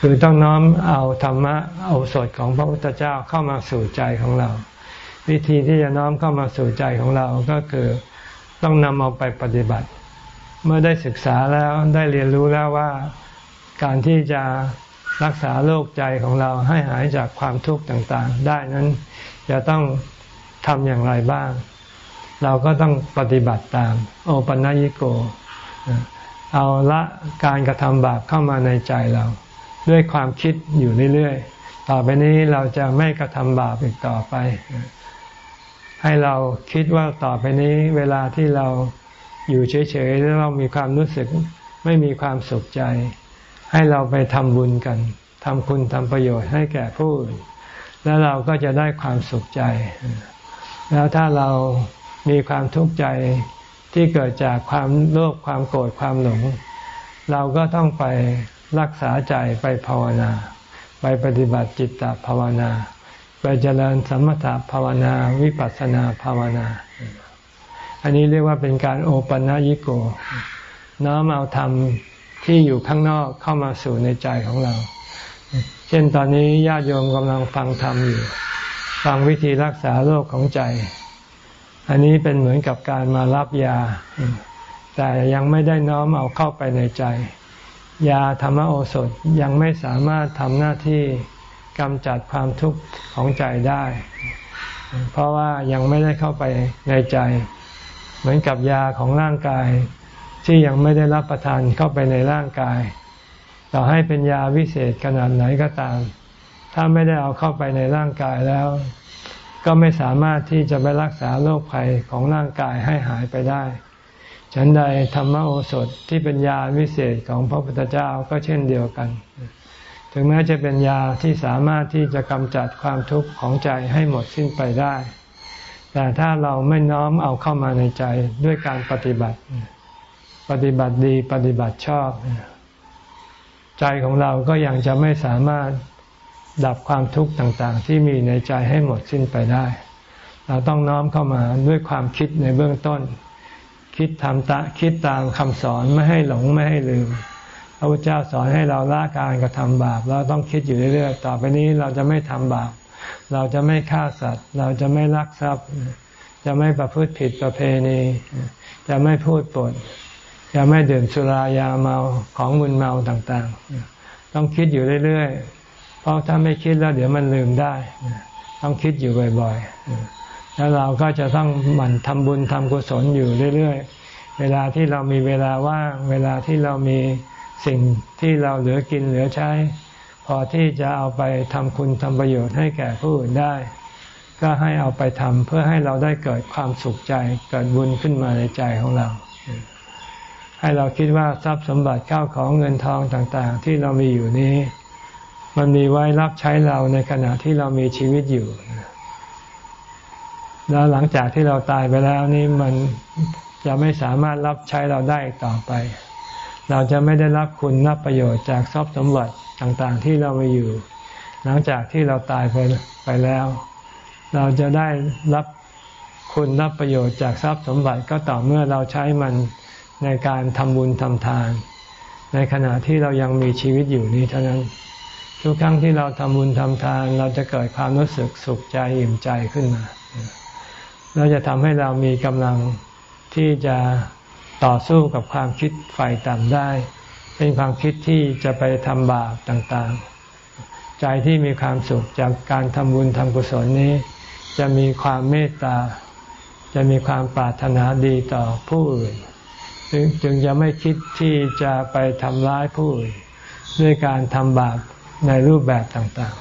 คือต้องน้อมเอาธรรมะเอาสดของพระพุทธเจ้าเข้ามาสู่ใจของเรา วิธีที่จะน้อมเข้ามาสู่ใจของเราก็คือ ต้องนำเอาไปปฏิบัติ เมื่อได้ศึกษาแล้วได้เรียนรู้แล้วว่าการที่จะรักษาโรคใจของเราให้หายจากความทุกข์ต่างๆ ได้นั้นจะต้องทำอย่างไรบ้าง เราก็ต้องปฏิบัติตาม โอปัญญิโก เอาละการกระทำบาปเข้ามาในใจเรา ด้วยความคิดอยู่เรื่อยๆ ต่อไปนี้เราจะไม่กระทำบาปอีกต่อไป ให้เราคิดว่าต่อไปนี้เวลาที่เราอยู่เฉยๆแล้วเรามีความรู้สึกไม่มีความสุขใจ ให้เราไปทำบุญกันทำคุณทำประโยชน์ให้แก่ผู้อื่นแล้วเราก็จะได้ความสุขใจ แล้วถ้าเรามีความทุกข์ใจที่เกิดจากความโลภความโกรธความหลง เราก็ต้องไปรักษาใจไปภาวนา ไปปฏิบัติจิตตภาวนา ไปเจริญสมถภาวนาวิปัสสนาภาวนา อันนี้เรียกว่าเป็นการโอปัญญิโก น้อมเอาธรรมที่อยู่ข้างนอกเข้ามาสู่ในใจของเรา เช่นตอนนี้ญาติโยมกำลังฟังธรรมอยู่ ฟังวิธีรักษาโรคของใจ อันนี้เป็นเหมือนกับการมารับยา แต่ยังไม่ได้น้อมเอาเข้าไปในใจ ยาธรรมโอสถยังไม่สามารถทำหน้าที่ กำจัดความทุกข์ของใจได้ เพราะว่ายังไม่ได้เข้าไปในใจ เหมือนกับยาของร่างกาย ที่ยังไม่ได้รับประทานเข้าไปในร่างกาย ต่อให้เป็นยาวิเศษขนาดไหนก็ตาม ถ้าไม่ได้เอาเข้าไปในร่างกายแล้ว ก็ไม่สามารถที่จะไปรักษาโรคภัยของร่างกายให้หายไปได้ฉันใดธรรมโอสถที่เป็นยาวิเศษของพระพุทธเจ้าก็เช่นเดียวกัน ถึงแม้จะเป็นยาที่สามารถที่จะกำจัดความทุกข์ของใจให้หมดสิ้นไปได้ แต่ถ้าเราไม่น้อมเอาเข้ามาในใจด้วยการปฏิบัติ ปฏิบัติดีปฏิบัติชอบ ใจของเราก็ยังจะไม่สามารถดับความทุกข์ต่างๆ ที่มีในใจให้หมดสิ้นไปได้ เราต้องน้อมเข้ามาด้วยความคิดในเบื้องต้น คิดทำตาคิดตามคำสอนไม่ให้หลงไม่ให้ลืม พระพุทธเจ้าสอนให้เราละการกระทำบาป เราต้องคิดอยู่เรื่อยๆ ต่อไปนี้เราจะไม่ทำบาป เราจะไม่ฆ่าสัตว์ เราจะไม่ลักทรัพย์ จะไม่ประพฤติผิดประเพณี จะไม่พูดปด จะไม่ดื่มสุรายาเมาของมึนเมาต่างๆ ต้องคิดอยู่เรื่อยๆ เพราะถ้าไม่คิดแล้วเดี๋ยวมันลืมได้ ต้องคิดอยู่บ่อยๆ แล้วเราก็จะต้องหมั่นทำบุญทำกุศลอยู่เรื่อยๆ เวลาที่เรามีเวลาว่าง เวลาที่เรามี สิ่งที่เราเหลือกินเหลือใช้ พอที่จะเอาไปทำคุณทำประโยชน์ให้แก่ผู้อื่นได้ ก็ให้เอาไปทำเพื่อให้เราได้เกิดความสุขใจเกิดบุญขึ้นมาในใจของเรา ให้เราคิดว่าทรัพย์สมบัติข้าวของเงินทองต่างๆ ที่เรามีอยู่นี้ มันมีไว้รับใช้เราในขณะที่เรามีชีวิตอยู่แล้วหลังจากที่เราตายไปแล้วนี่มันจะไม่สามารถรับใช้เราได้ต่อไป เราจะไม่ได้รับคุณรับประโยชน์จากทรัพย์สมบัติต่างๆ ที่เรามีอยู่ หลังจากที่เราตายไปไปแล้ว เราจะได้รับคุณรับประโยชน์จากทรัพย์สมบัติก็ต่อเมื่อเราใช้มันในการทำบุญทำทาน ในขณะที่เรายังมีชีวิตอยู่นี้เท่านั้น ทุกครั้งที่เราทำบุญทำทาน เราจะเกิดความรู้สึกสุขใจอิ่มใจขึ้นมาเราจะทำให้เรามีกำลังที่จะ ต่อสู้กับความคิดฝ่ายต่ำได้ เป็นความคิดที่จะไปทำบาปต่างๆ ใจที่มีความสุขจากการทำบุญทำกุศลนี้ จะมีความเมตตา จะมีความปรารถนาดีต่อผู้อื่น จึงจะไม่คิดที่จะไปทำร้ายผู้อื่น ด้วยการทำบาปในรูปแบบต่าง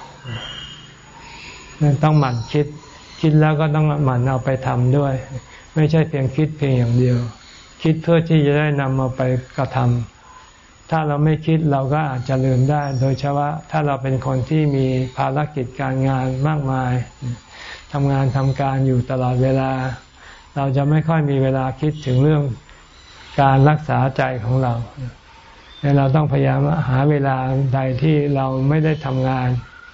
ๆนั่นต้องหมั่นคิด คิดแล้วก็ต้องหมั่นเอาไปทำด้วย ไม่ใช่เพียงคิดเพียงอย่างเดียว คิดเพื่อที่จะได้นำมาไปกระทำถ้าเราไม่คิดเราก็อาจจะลืมได้ โดยเฉพาะถ้าเราเป็นคนที่มีภารกิจการงานมากมายทำงานทำการอยู่ตลอดเวลา เราจะไม่ค่อยมีเวลาคิดถึงเรื่องการรักษาใจของเราเราต้องพยายามหาเวลาใดที่เราไม่ได้ทำงาน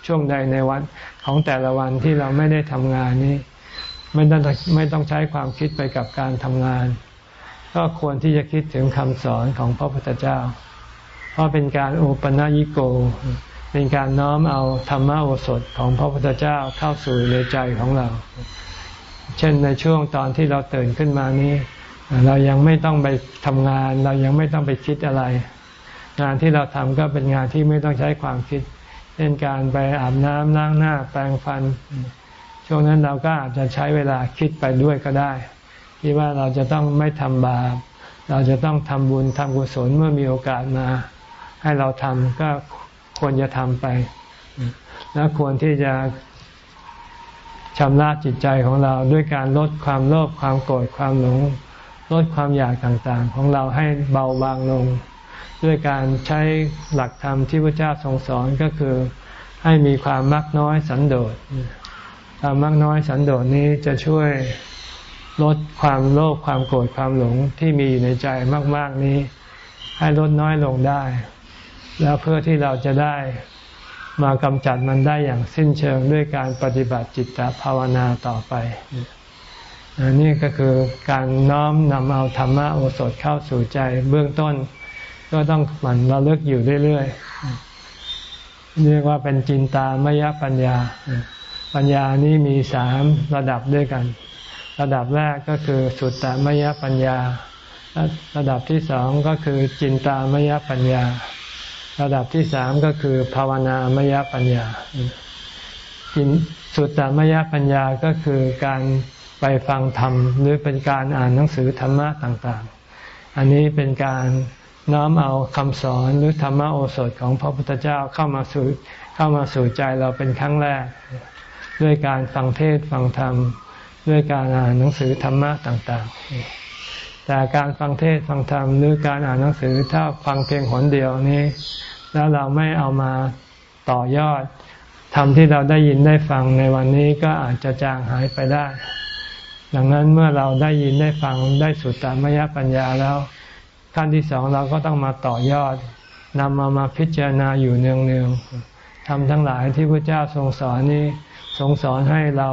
ช่วงใดในวันของแต่ละวันที่เราไม่ได้ทำงานนี้ ไม่ต้องไม่ต้องใช้ความคิดไปกับการทำงาน ก็ควรที่จะคิดถึงคำสอนของพระพุทธเจ้า เพราะเป็นการโอปนัญิโก เป็นการน้อมเอาธรรมโอสถของพระพุทธเจ้าเข้าสู่ในใจของเรา เช่นในช่วงตอนที่เราตื่นขึ้นมานี้ เรายังไม่ต้องไปทำงาน เรายังไม่ต้องไปคิดอะไร งานที่เราทำก็เป็นงานที่ไม่ต้องใช้ความคิด เช่นการไปอาบน้ำล้างหน้าแปรงฟัน ช่วงนั้นเราก็อาจจะใช้เวลาคิดไปด้วยก็ได้ ที่ว่าเราจะต้องไม่ทำบาป เราจะต้องทำบุญทำกุศลเมื่อมีโอกาสมา ให้เราทำก็ควรจะทำไป แล้วควรที่จะชำระจิตใจของเราด้วยการลดความโลภความโกรธความหลง ลดความอยากต่างๆ ของเราให้เบาบางลง ด้วยการใช้หลักธรรมที่พระเจ้าทรงสอนก็คือให้มีความมักน้อยสันโดษความมักน้อยสันโดษนี้จะช่วย ลดความโลภความโกรธความหลงที่มีอยู่ในใจมาก ๆนี้ ให้ลดน้อยลงได้ แล้วเพื่อที่เราจะได้มากำจัดมันได้อย่างสิ้นเชิงด้วยการปฏิบัติจิตตภาวนาต่อไปนี่ก็คือการน้อมนำเอาธรรมะโอสถเข้าสู่ใจเบื้องต้น ก็ต้องหมั่นระลึกอยู่เรื่อยๆเรียกว่าเป็นจินตามยปัญญา ปัญญานี้มีสามระดับด้วยกัน ระดับแรกก็คือสุตตมยปัญญา ระดับที่สองก็คือจินตามยปัญญา ระดับที่สามก็คือภาวนามยปัญญาสุตตมยปัญญาก็คือการไปฟังธรรมหรือเป็นการอ่านหนังสือธรรมะต่างๆ อันนี้เป็นการน้อมเอาคำสอนหรือธรรมโอสถของพระพุทธเจ้าเข้ามาสู่เข้ามาสู่ใจเราเป็นครั้งแรก ด้วยการฟังเทศฟังธรรม ด้วยการอ่านหนังสือธรรมะต่างๆ แต่การฟังเทศฟังธรรมหรือการอ่านหนังสือถ้าฟังเพียงหนเดียวนี้ แล้วเราไม่เอามาต่อยอดทำที่เราได้ยินได้ฟังในวันนี้ก็อาจจะจางหายไปได้ ดังนั้นเมื่อเราได้ยินได้ฟังได้สุตตามยปัญญาแล้ว ขั้นที่สองเราก็ต้องมาต่อยอดนำมามาพิจารณาอยู่เนืองๆทำทั้งหลายที่พระเจ้าทรงสอนนี้ทรงสอนให้เรา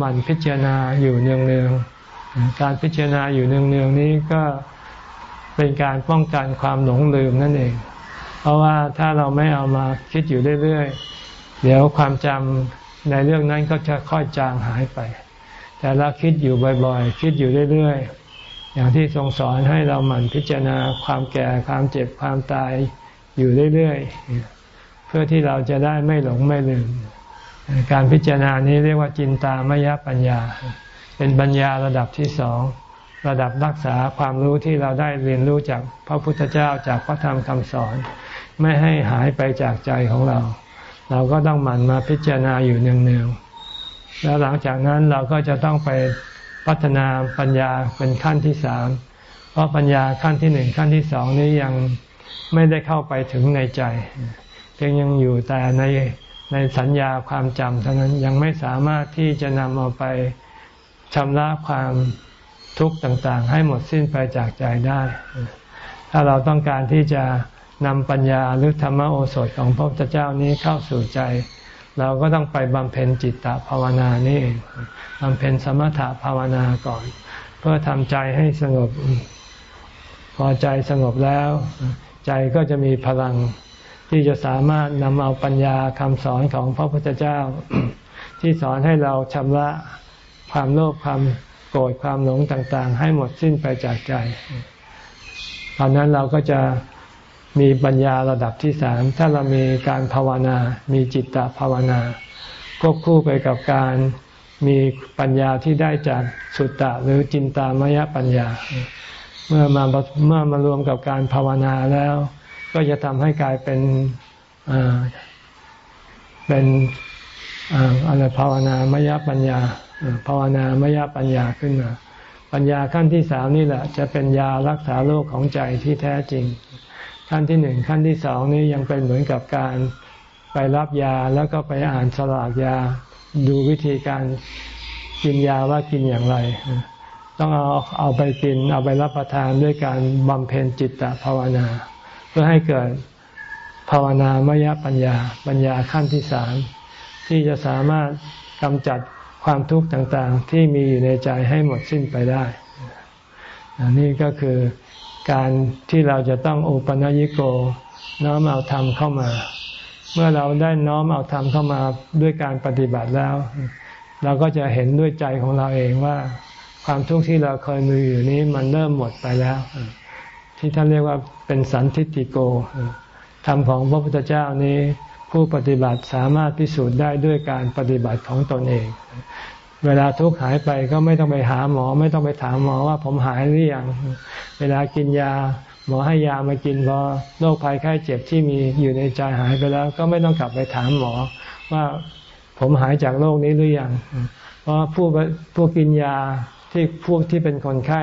มั่นพิจารณาอยู่เนืองๆการพิจารณาอยู่เนืองๆนี้ก็เป็นการป้องกันความหลงลืมนั่นเอง เพราะว่าถ้าเราไม่เอามาคิดอยู่เรื่อยๆ เดี๋ยวความจำในเรื่องนั้นก็จะค่อยจางหายไป แต่เราคิดอยู่บ่อยๆ คิดอยู่เรื่อยๆ อย่างที่ทรงสอนให้เราหมั่นพิจารณาความแก่ความเจ็บความตายอยู่เรื่อยๆ เพื่อที่เราจะได้ไม่หลงไม่ลืม การพิจารณานี้เรียกว่าจินตามยปัญญา เป็นปัญญาระดับที่สองระดับรักษาความรู้ที่เราได้เรียนรู้จากพระพุทธเจ้าจากพระธรรมคำสอน ไม่ให้หายไปจากใจของเรา เราก็ต้องหมั่นมาพิจารณาอยู่เนืองๆแล้วหลังจากนั้นเราก็จะต้องไปพัฒนาปัญญาเป็นขั้นที่สามเพราะปัญญาขั้นที่หนึ่งขั้นที่สองนี้ยังไม่ได้เข้าไปถึงในใจเพียงยังอยู่แต่ใน ในสัญญาความจำเท่านั้นยังไม่สามารถที่จะนำเอาไปชำระความทุกข์ต่างๆ ให้หมดสิ้นไปจากใจได้ ถ้าเราต้องการที่จะนำปัญญาหรือธรรมโอสถของพระพุทธเจ้านี้เข้าสู่ใจ เราก็ต้องไปบำเพ็ญจิตตภาวนานี่บำเพ็ญสมถภาวนาก่อน เพื่อทำใจให้สงบ พอใจสงบแล้ว ใจก็จะมีพลัง ที่จะสามารถนำเอาปัญญาคำสอนของพระพุทธเจ้า ที่สอนให้เราชำระความโลภความโกรธความหลงต่างๆ ให้หมดสิ้นไปจากใจ ตอนนั้นเราก็จะมีปัญญาระดับที่สาม ถ้าเรามีการภาวนา มีจิตตภาวนา ควบคู่ไปกับการมีปัญญาที่ได้จากสุตตะหรือจินตามยปัญญา เมื่อมาเมื่อมารวมกับการภาวนาแล้ว ก็จะทำให้กลายเป็นเป็นอะไรภาวนามยปัญญาภาวนามยปัญญาขึ้นมา ปัญญาขั้นที่สามนี่แหละ จะเป็นยารักษาโรคของใจที่แท้จริง ขั้นที่หนึ่งขั้นที่สองนี่ยังเป็นเหมือนกับการไปรับยาแล้วก็ไปอ่านสลากยาดูวิธีการกินยาว่ากินอย่างไร ต้องเอาเอาไปกินเอาไปรับประทานด้วยการบำเพ็ญจิตตภาวนา พื่อให้เกิดภาวนามยปัญญาปัญญาขั้นที่สามที่จะสามารถกำจัดความทุกข์ต่างๆ ที่มีอยู่ในใจให้หมดสิ้นไปได้นี่ก็คือการที่เราจะต้องอุปนัญิโก น้อมเอาธรรมเข้ามา เมื่อเราได้น้อมเอาธรรมเข้ามาด้วยการปฏิบัติแล้ว เราก็จะเห็นด้วยใจของเราเองว่า ความทุกข์ที่เราเคยมีอยู่นี้มันเริ่มหมดไปแล้ว ที่ท่านเรียกว่าเป็นสันทิฏฐิโกธรรมของพระพุทธเจ้านี้ผู้ปฏิบัติสามารถพิสูจน์ได้ด้วยการปฏิบัติของตนเอง เวลาทุกข์หายไปก็ไม่ต้องไปหาหมอ ไม่ต้องไปถามหมอว่าผมหายหรือยัง เวลากินยา หมอให้ยามากินพอโรคภัยไข้เจ็บที่มีอยู่ในใจหายไปแล้ว ก็ไม่ต้องกลับไปถามหมอว่าผมหายจากโรคนี้หรือยัง เพราะผู้ผู้กินยา ที่พวกที่เป็นคนไข้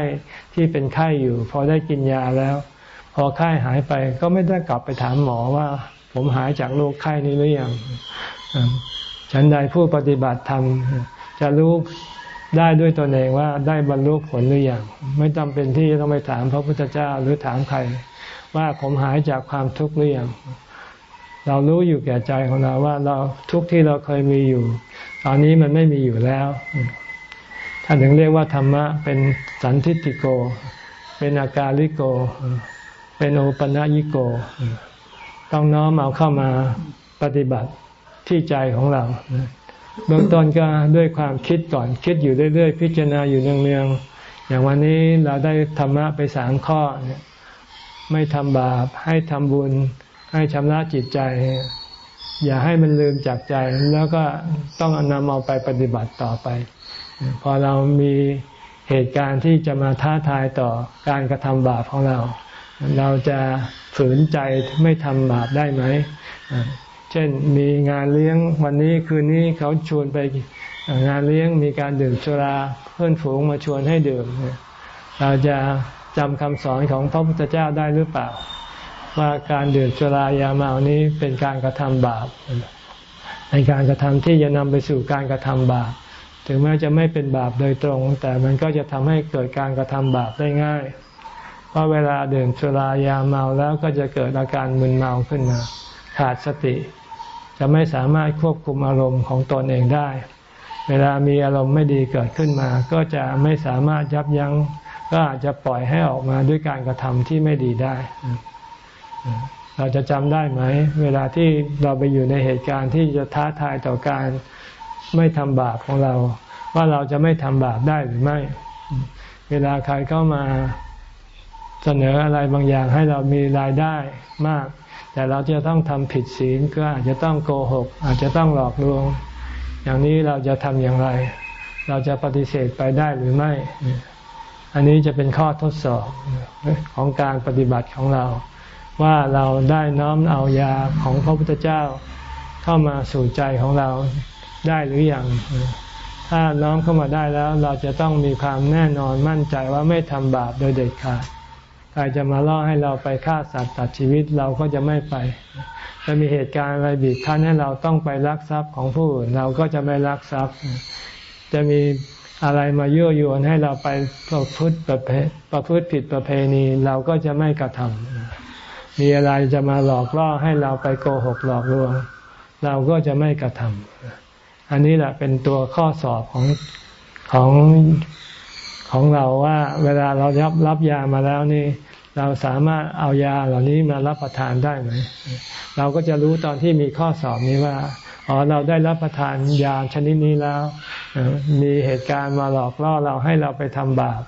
ที่เป็นไข้อยู่ พอได้กินยาแล้ว พอไข้หายไปก็ไม่ได้กลับไปถามหมอว่า ผมหายจากโรคไข้นี้หรือยังฉันใดผู้ปฏิบัติธรรมจะรู้ได้ด้วยตนเองว่าได้บรรลุผลหรือยังไม่จำเป็นที่ต้องไปถามพระพุทธเจ้าหรือถามใคร ว่าผมหายจากความทุกข์หรือยังเรารู้อยู่แก่ใจของเราว่าเราทุกข์ที่เราเคยมีอยู่ ตอนนี้มันไม่มีอยู่แล้ว ท่านถึงเรียกว่าธรรมะเป็นสันทิติโก เป็นอาการลิโก เป็นโอปัญญิโก ต้องน้อมเอาเข้ามาปฏิบัติที่ใจของเรา เบื้องต้นก็ด้วยความคิดก่อนคิดอยู่เรื่อยๆ พิจารณาอยู่เนืองๆ อย่างวันนี้เราได้ธรรมะไปสามข้อเนี่ยไม่ทำบาป ให้ทำบุญ ให้ชำระจิตใจ อย่าให้มันลืมจากใจ แล้วก็ต้องนำเอาไปปฏิบัติต่อไป พอเรามีเหตุการณ์ที่จะมาท้าทายต่อการกระทำบาปของเรา เราจะฝืนใจไม่ทำบาปได้ไหม เช่นมีงานเลี้ยงวันนี้คืนนี้เขาชวนไปงานเลี้ยงมีการดื่มสุราเพื่อนฝูงมาชวนให้ดื่ม เราจะจำคำสอนของพระพุทธเจ้าได้หรือเปล่า ว่าการดื่มสุรายาเมานี้เป็นการกระทำบาปในการกระทำที่จะนำไปสู่การกระทำบาป ถึงแม้จะไม่เป็นบาปโดยตรง แต่มันก็จะทำให้เกิดการกระทำบาปได้ง่าย เพราะเวลาดื่มสุรายาเมาแล้วก็จะเกิดอาการมึนเมาขึ้นมา ขาดสติ จะไม่สามารถควบคุมอารมณ์ของตนเองได้ เวลามีอารมณ์ไม่ดีเกิดขึ้นมา ก็จะไม่สามารถยับยัง้ง ก็อาจจะปล่อยให้ออกมาด้วยการกระทำที่ไม่ดีได้ เราจะจำได้ไหม เวลาที่เราไปอยู่ในเหตุการณ์ที่จะท้าทายต่อการ ไม่ทำบาปของเรา ว่าเราจะไม่ทำบาปได้หรือไม่ เวลาใครเข้ามาเสนออะไรบางอย่างให้เรามีรายได้มาก แต่เราจะต้องทำผิดศีลก็อาจจะต้องโกหก อาจจะต้องหลอกลวง อย่างนี้เราจะทำอย่างไร เราจะปฏิเสธไปได้หรือไม่ อันนี้จะเป็นข้อทดสอบของการปฏิบัติของเรา ว่าเราได้น้อมเอายาของพระพุทธเจ้าเข้ามาสู่ใจของเรา ได้หรืออยังถ้าน้อมเข้ามาได้แล้ว เราจะต้องมีความแน่นอนมั่นใจว่าไม่ทำบาปโดยเด็ดขาดใครจะมาล่อให้เราไปฆ่าสัตว์ตัดชีวิตเราก็จะไม่ไปจะมีเหตุการณ์อะไรบีบคั้นให้เราต้องไปลักทรัพย์ของผู้อื่นเราก็จะไม่ลักทรัพย์ จะมีอะไรมายั่วยวนให้เราไปประพฤติประเพประพฤติผิดประเพณีเราก็จะไม่กระทำมีอะไรจะมาหลอกล่อให้เราไปโกหกหลอกลวง เราก็จะไม่กระทำ อันนี้แหละเป็นตัวข้อสอบของของของเราว่าเวลาเรารับรับยามาแล้วนี่ เราสามารถเอายาเหล่านี้มารับประทานได้ไหม เราก็จะรู้ตอนที่มีข้อสอบนี้ว่าอ๋อเราได้รับประทานยาชนิดนี้แล้วมีเหตุการณ์มาหลอกล่อเราให้เราไปทำบาป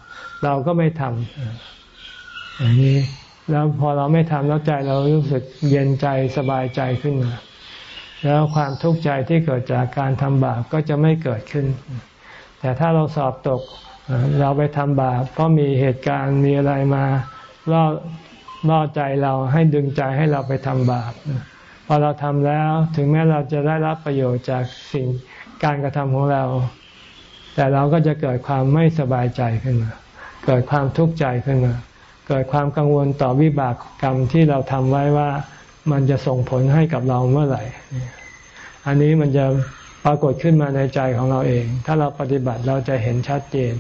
เราก็ไม่ทำอย่างนี้แล้วพอเราไม่ทำแล้วใจเรารู้สึกเย็นใจสบายใจขึ้นมา แล้วความทุกข์ใจที่เกิดจากการทำบาปก็จะไม่เกิดขึ้น แต่ถ้าเราสอบตกเราไปทำบาปเพราะมีเหตุการณ์มีอะไรมาล่อล่อใจเราให้ดึงใจให้เราไปทำบาปพอเราทำแล้วถึงแม้เราจะได้รับประโยชน์จากสิ่งการกระทำของเรา แต่เราก็จะเกิดความไม่สบายใจขึ้นมา เกิดความทุกข์ใจขึ้นมา เกิดความกังวลต่อวิบากกรรมที่เราทำไว้ว่า มันจะส่งผลให้กับเราเมื่อไหร่ อันนี้มันจะปรากฏขึ้นมาในใจของเราเอง ถ้าเราปฏิบัติเราจะเห็นชัดเจน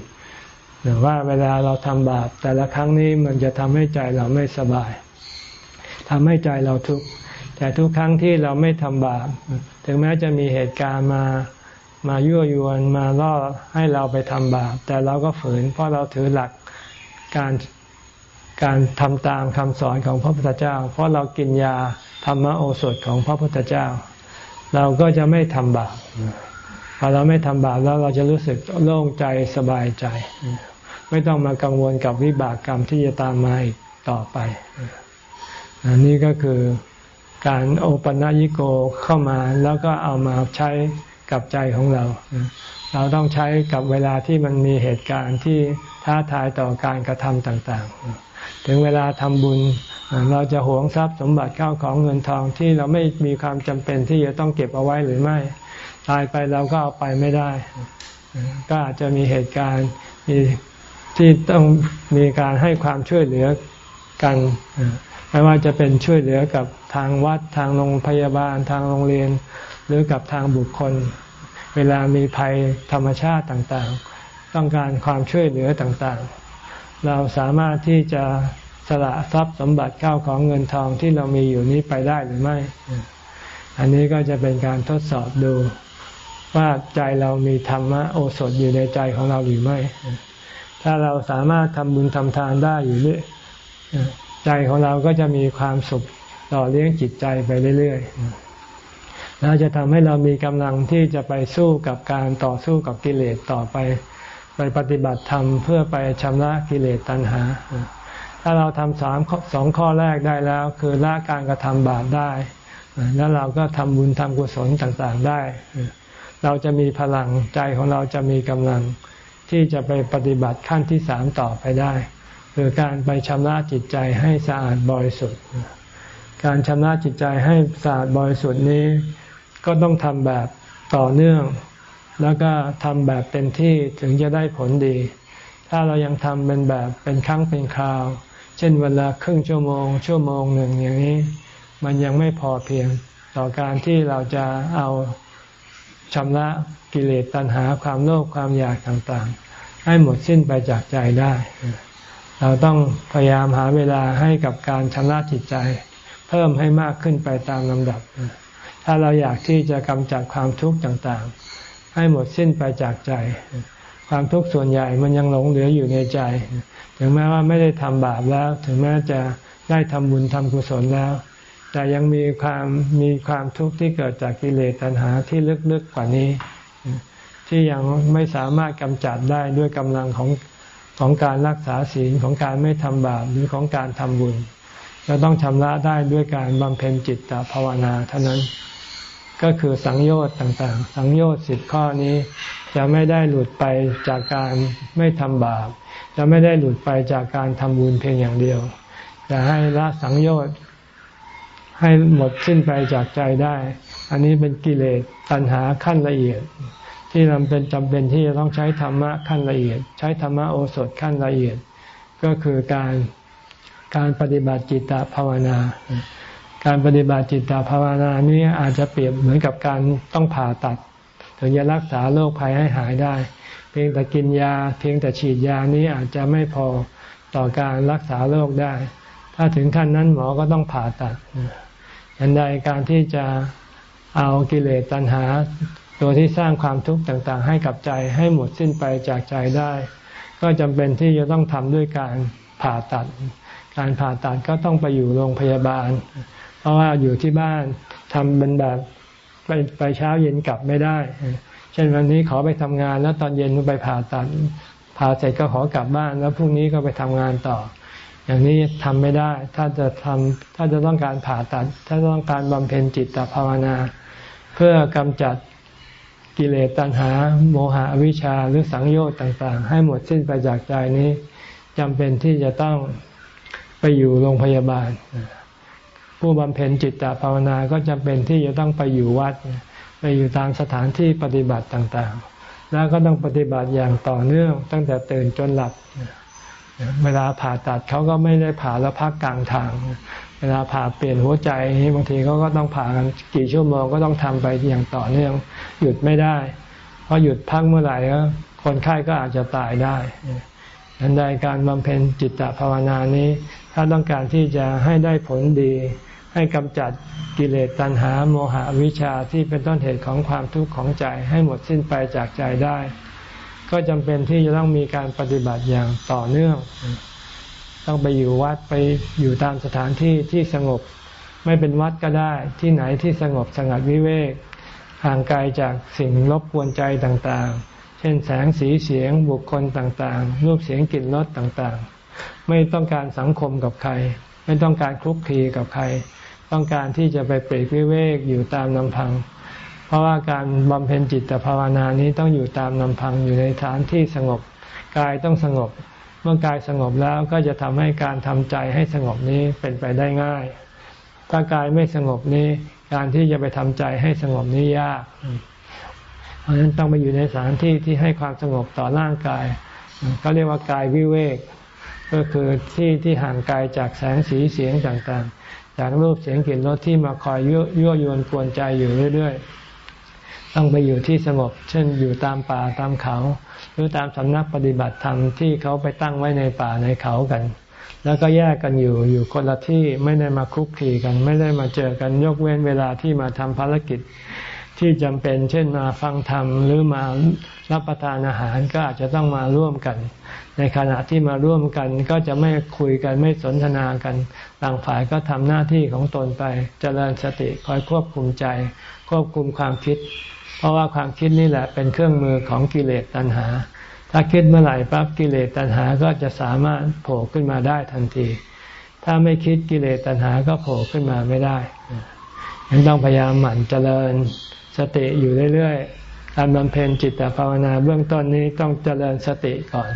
หรือว่าเวลาเราทำบาป แต่ละครั้งนี้มันจะทำให้ใจเราไม่สบายทำให้ใจเราทุกข์แต่ทุกครั้งที่เราไม่ทำบาป ถึงแม้จะมีเหตุการณ์มามายั่วยวนมาล่อให้เราไปทำบาป แต่เราก็ฝืน เพราะเราถือหลักการ การทำตามคำสอนของพระพุทธเจ้า เพราะเรากินยาธรรมโอสถของพระพุทธเจ้า เราก็จะไม่ทำบาปพอเราไม่ทำบาปแล้วเราจะรู้สึกโล่งใจสบายใจ ไม่ต้องมากังวลกับวิบากกรรมที่จะตามมาอีกต่อไปอันนี้ก็คือการโอปัญญิโกเข้ามาแล้วก็เอามาใช้กับใจของเรา เราต้องใช้กับเวลาที่มันมีเหตุการณ์ที่ท้าทายต่อการกระทำต่าง ๆ ถึงเวลาทำบุญ เราจะหวงทรัพย์สมบัติเข้าของเงินทองที่เราไม่มีความจำเป็นที่จะต้องเก็บเอาไว้หรือไม่ ตายไปเราก็เอาไปไม่ได้ ก็อาจจะมีเหตุการณ์มีที่ต้องมีการให้ความช่วยเหลือกันไม่ว่าจะเป็นช่วยเหลือกับทางวัดทางโรงพยาบาลทางโรงเรียน หรือกับทางบุคคล เวลามีภัยธรรมชาติต่างๆ ต้องการความช่วยเหลือต่างๆ เราสามารถที่จะสละทรัพย์สมบัติเข้าของเงินทองที่เรามีอยู่นี้ไปได้หรือไม่ อันนี้ก็จะเป็นการทดสอบดูว่าใจเรามีธรรมะโอสถอยู่ในใจของเราหรือไม่ ถ้าเราสามารถทำบุญทำทานได้อยู่นี่ใจของเราก็จะมีความสุขต่อเลี้ยงจิตใจไปเรื่อยๆแล้วจะทำให้เรามีกำลังที่จะไปสู้กับการต่อสู้กับกิเลสต่อไป ไปปฏิบัติธรรมเพื่อไปชำระกิเลสตัณหา ถ้าเราทำสามสองข้อแรกได้แล้ว คือละการกระทำบาปได้ แล้วเราก็ทำบุญทำกุศลต่างๆได้ เราจะมีพลังใจของเราจะมีกำลังที่จะไปปฏิบัติขั้นที่สามต่อไปได้ คือการไปชำระจิตใจให้สะอาดบริสุทธิ์ การชำระจิตใจให้สะอาดบริสุทธิ์นี้ ก็ต้องทำแบบต่อเนื่อง แล้วก็ทำแบบเต็มที่ถึงจะได้ผลดี ถ้าเรายังทำเป็นแบบเป็นครั้งเป็นคราว เช่นเวลาครึ่งชั่วโมง ชั่วโมงหนึ่งอย่างนี้ มันยังไม่พอเพียงต่อการที่เราจะเอาชำระกิเลสตัณหาความโลภความอยากต่างๆ ให้หมดสิ้นไปจากใจได้ เราต้องพยายามหาเวลาให้กับการชำระจิตใจ เพิ่มให้มากขึ้นไปตามลำดับ ถ้าเราอยากที่จะกำจัดความทุกข์ต่างๆ ให้หมดสิ้นไปจากใจ ความทุกข์ส่วนใหญ่มันยังหลงเหลืออยู่ในใจ ถึงแม้ว่าไม่ได้ทำบาปแล้ว ถึงแม้จะได้ทำบุญทำกุศลแล้ว แต่ยังมีความมีความทุกข์ที่เกิดจากกิเลสตัณหาที่ลึกๆกว่านี้ ที่ยังไม่สามารถกำจัดได้ด้วยกำลังของของการรักษาศีลของการไม่ทำบาปหรือของการทำบุญจะต้องชำระได้ด้วยการบำเพ็ญจิตตภาวนาเท่านั้น ก็คือสังโยชน์ต่างๆ สังโยชน์สิบข้อนี้ จะไม่ได้หลุดไปจากการไม่ทำบาป จะไม่ได้หลุดไปจากการทำบุญเพียงอย่างเดียวจะให้ละสังโยชน์ให้หมดสิ้นไปจากใจได้ อันนี้เป็นกิเลสตัณหาขั้นละเอียด ที่จำเป็นจำเป็นที่จะต้องใช้ธรรมะขั้นละเอียด ใช้ธรรมะโอสถขั้นละเอียด ก็คือการการปฏิบัติจิตตภาวนา การปฏิบัติจิตตภาวนานี้อาจจะเปรียบเหมือนกับการต้องผ่าตัด ถึงจะรักษาโรคภัยให้หายได้ เพียงแต่กินยา เพียงแต่ฉีดยานี้อาจจะไม่พอต่อการรักษาโรคได้ ถ้าถึงขั้นนั้นหมอก็ต้องผ่าตัดยันใดการที่จะเอากิเลสตัณหา ตัวที่สร้างความทุกข์ต่างๆ ให้กับใจให้หมดสิ้นไปจากใจได้ ก็จำเป็นที่จะต้องทำด้วยการผ่าตัด การผ่าตัดก็ต้องไปอยู่โรงพยาบาล เพราะว่าอยู่ที่บ้านทำเป็นแบบไปไปเช้าเย็นกลับไม่ได้ เช่นวันนี้ขอไปทำงานแล้วตอนเย็นไปผ่าตัดผ่าเสร็จก็ขอกลับบ้าน แล้วพรุ่งนี้ก็ไปทำงานต่อ อย่างนี้ทำไม่ได้ ถ้าจะทำถ้าจะต้องการผ่าตัด ถ้าต้องการบำเพ็ญจิตตภาวนา เพื่อกำจัดกิเลสตัณหา โมหะวิชาหรือสังโยชน์ต่างๆ ให้หมดสิ้นไปจากใจนี้จำเป็นที่จะต้องไปอยู่โรงพยาบาล ผู้บำเพ็ญจิตตภาวนาก็จำเป็นที่จะต้องไปอยู่วัด ไปอยู่ตามสถานที่ปฏิบัติต่างๆ แล้วก็ต้องปฏิบัติอย่างต่อเนื่อง ตั้งแต่ตื่นจนหลับ เวลาผ่าตัดเขาก็ไม่ได้ผ่าแล้วพักกลางทาง เวลาผ่าเปลี่ยนหัวใจนี้บางทีเขาก็ต้องผ่ากันกี่ชั่วโมงก็ต้องทำไปอย่างต่อเนื่อง หยุดไม่ได้ เพราะหยุดพักเมื่อไหร่ก็คนไข้ก็อาจจะตายได้ดังใดการบำเพ็ญจิตตภาวนานี้ ถ้าต้องการที่จะให้ได้ผลดี ให้กำจัดกิเลสตัณหาโมหะวิชาที่เป็นต้นเหตุของความทุกข์ของใจให้หมดสิ้นไปจากใจได้ ก็จำเป็นที่จะต้องมีการปฏิบัติอย่างต่อเนื่อง ต้องไปอยู่วัดไปอยู่ตามสถานที่ที่สงบ ไม่เป็นวัดก็ได้ ที่ไหนที่สงบสงัดวิเวกห่างไกลจากสิ่งรบกวนใจต่างๆ เช่นแสงสีเสียงบุคคลต่างๆ รูปเสียงกลิ่นรสต่างๆ ไม่ต้องการสังคมกับใคร ไม่ต้องการคลุกคลีกับใคร ต้องการที่จะไปเปรกวิเวกอยู่ตามลำพัง เพราะว่าการบำเพ็ญจิตภาวนานี้ต้องอยู่ตามลำพังอยู่ในฐานที่สงบ กายต้องสงบ เมื่อกายสงบแล้วก็จะทำให้การทำใจให้สงบนี้เป็นไปได้ง่าย ถ้ากายไม่สงบนี้การที่จะไปทำใจให้สงบนี้ยากเพราะฉะนั้นต้องไปอยู่ในสถานที่ที่ให้ความสงบต่อร่างกายเขาเรียกว่ากายวิเวก ก็คือที่ที่ห่างไกลจากแสงสีเสียงต่างๆ จากรูปเสียงกลิ่นรสที่มาคอยยั่วยวนกวนใจอยู่เรื่อย ๆ ต้องไปอยู่ที่สงบ เช่นอยู่ตามป่าตามเขา หรือตามสำนักปฏิบัติธรรมที่เขาไปตั้งไว้ในป่าในเขากัน แล้วก็แยกกันอยู่อยู่คนละที่ไม่ได้มาคุกคีกัน ไม่ได้มาเจอกันยกเว้นเวลาที่มาทำภารกิจที่จำเป็น เช่นมาฟังธรรมหรือมา รับประทานอาหารก็อาจจะต้องมาร่วมกัน ในขณะที่มาร่วมกันก็จะไม่คุยกันไม่สนทนากัน ต่างฝ่ายก็ทำหน้าที่ของตนไปจเจริญสติคอยควบคุมใจ ควบคุมความคิด เพราะว่าความคิดนี่แหละเป็นเครื่องมือของกิเลสตัณหา ถ้าคิดเมื่อไหร่ปั๊บกิเลสตัณหาก็จะสามารถโผล่ขึ้นมาได้ทันที ถ้าไม่คิดกิเลสตัณหาก็โผล่ขึ้นมาไม่ได้ยังต้องพยายามหมั่นเจริญสติอยู่เรื่อยๆ การบำเพ็ญจิตภาวนาเบื้องต้นนี้ต้องเจริญสติก่อน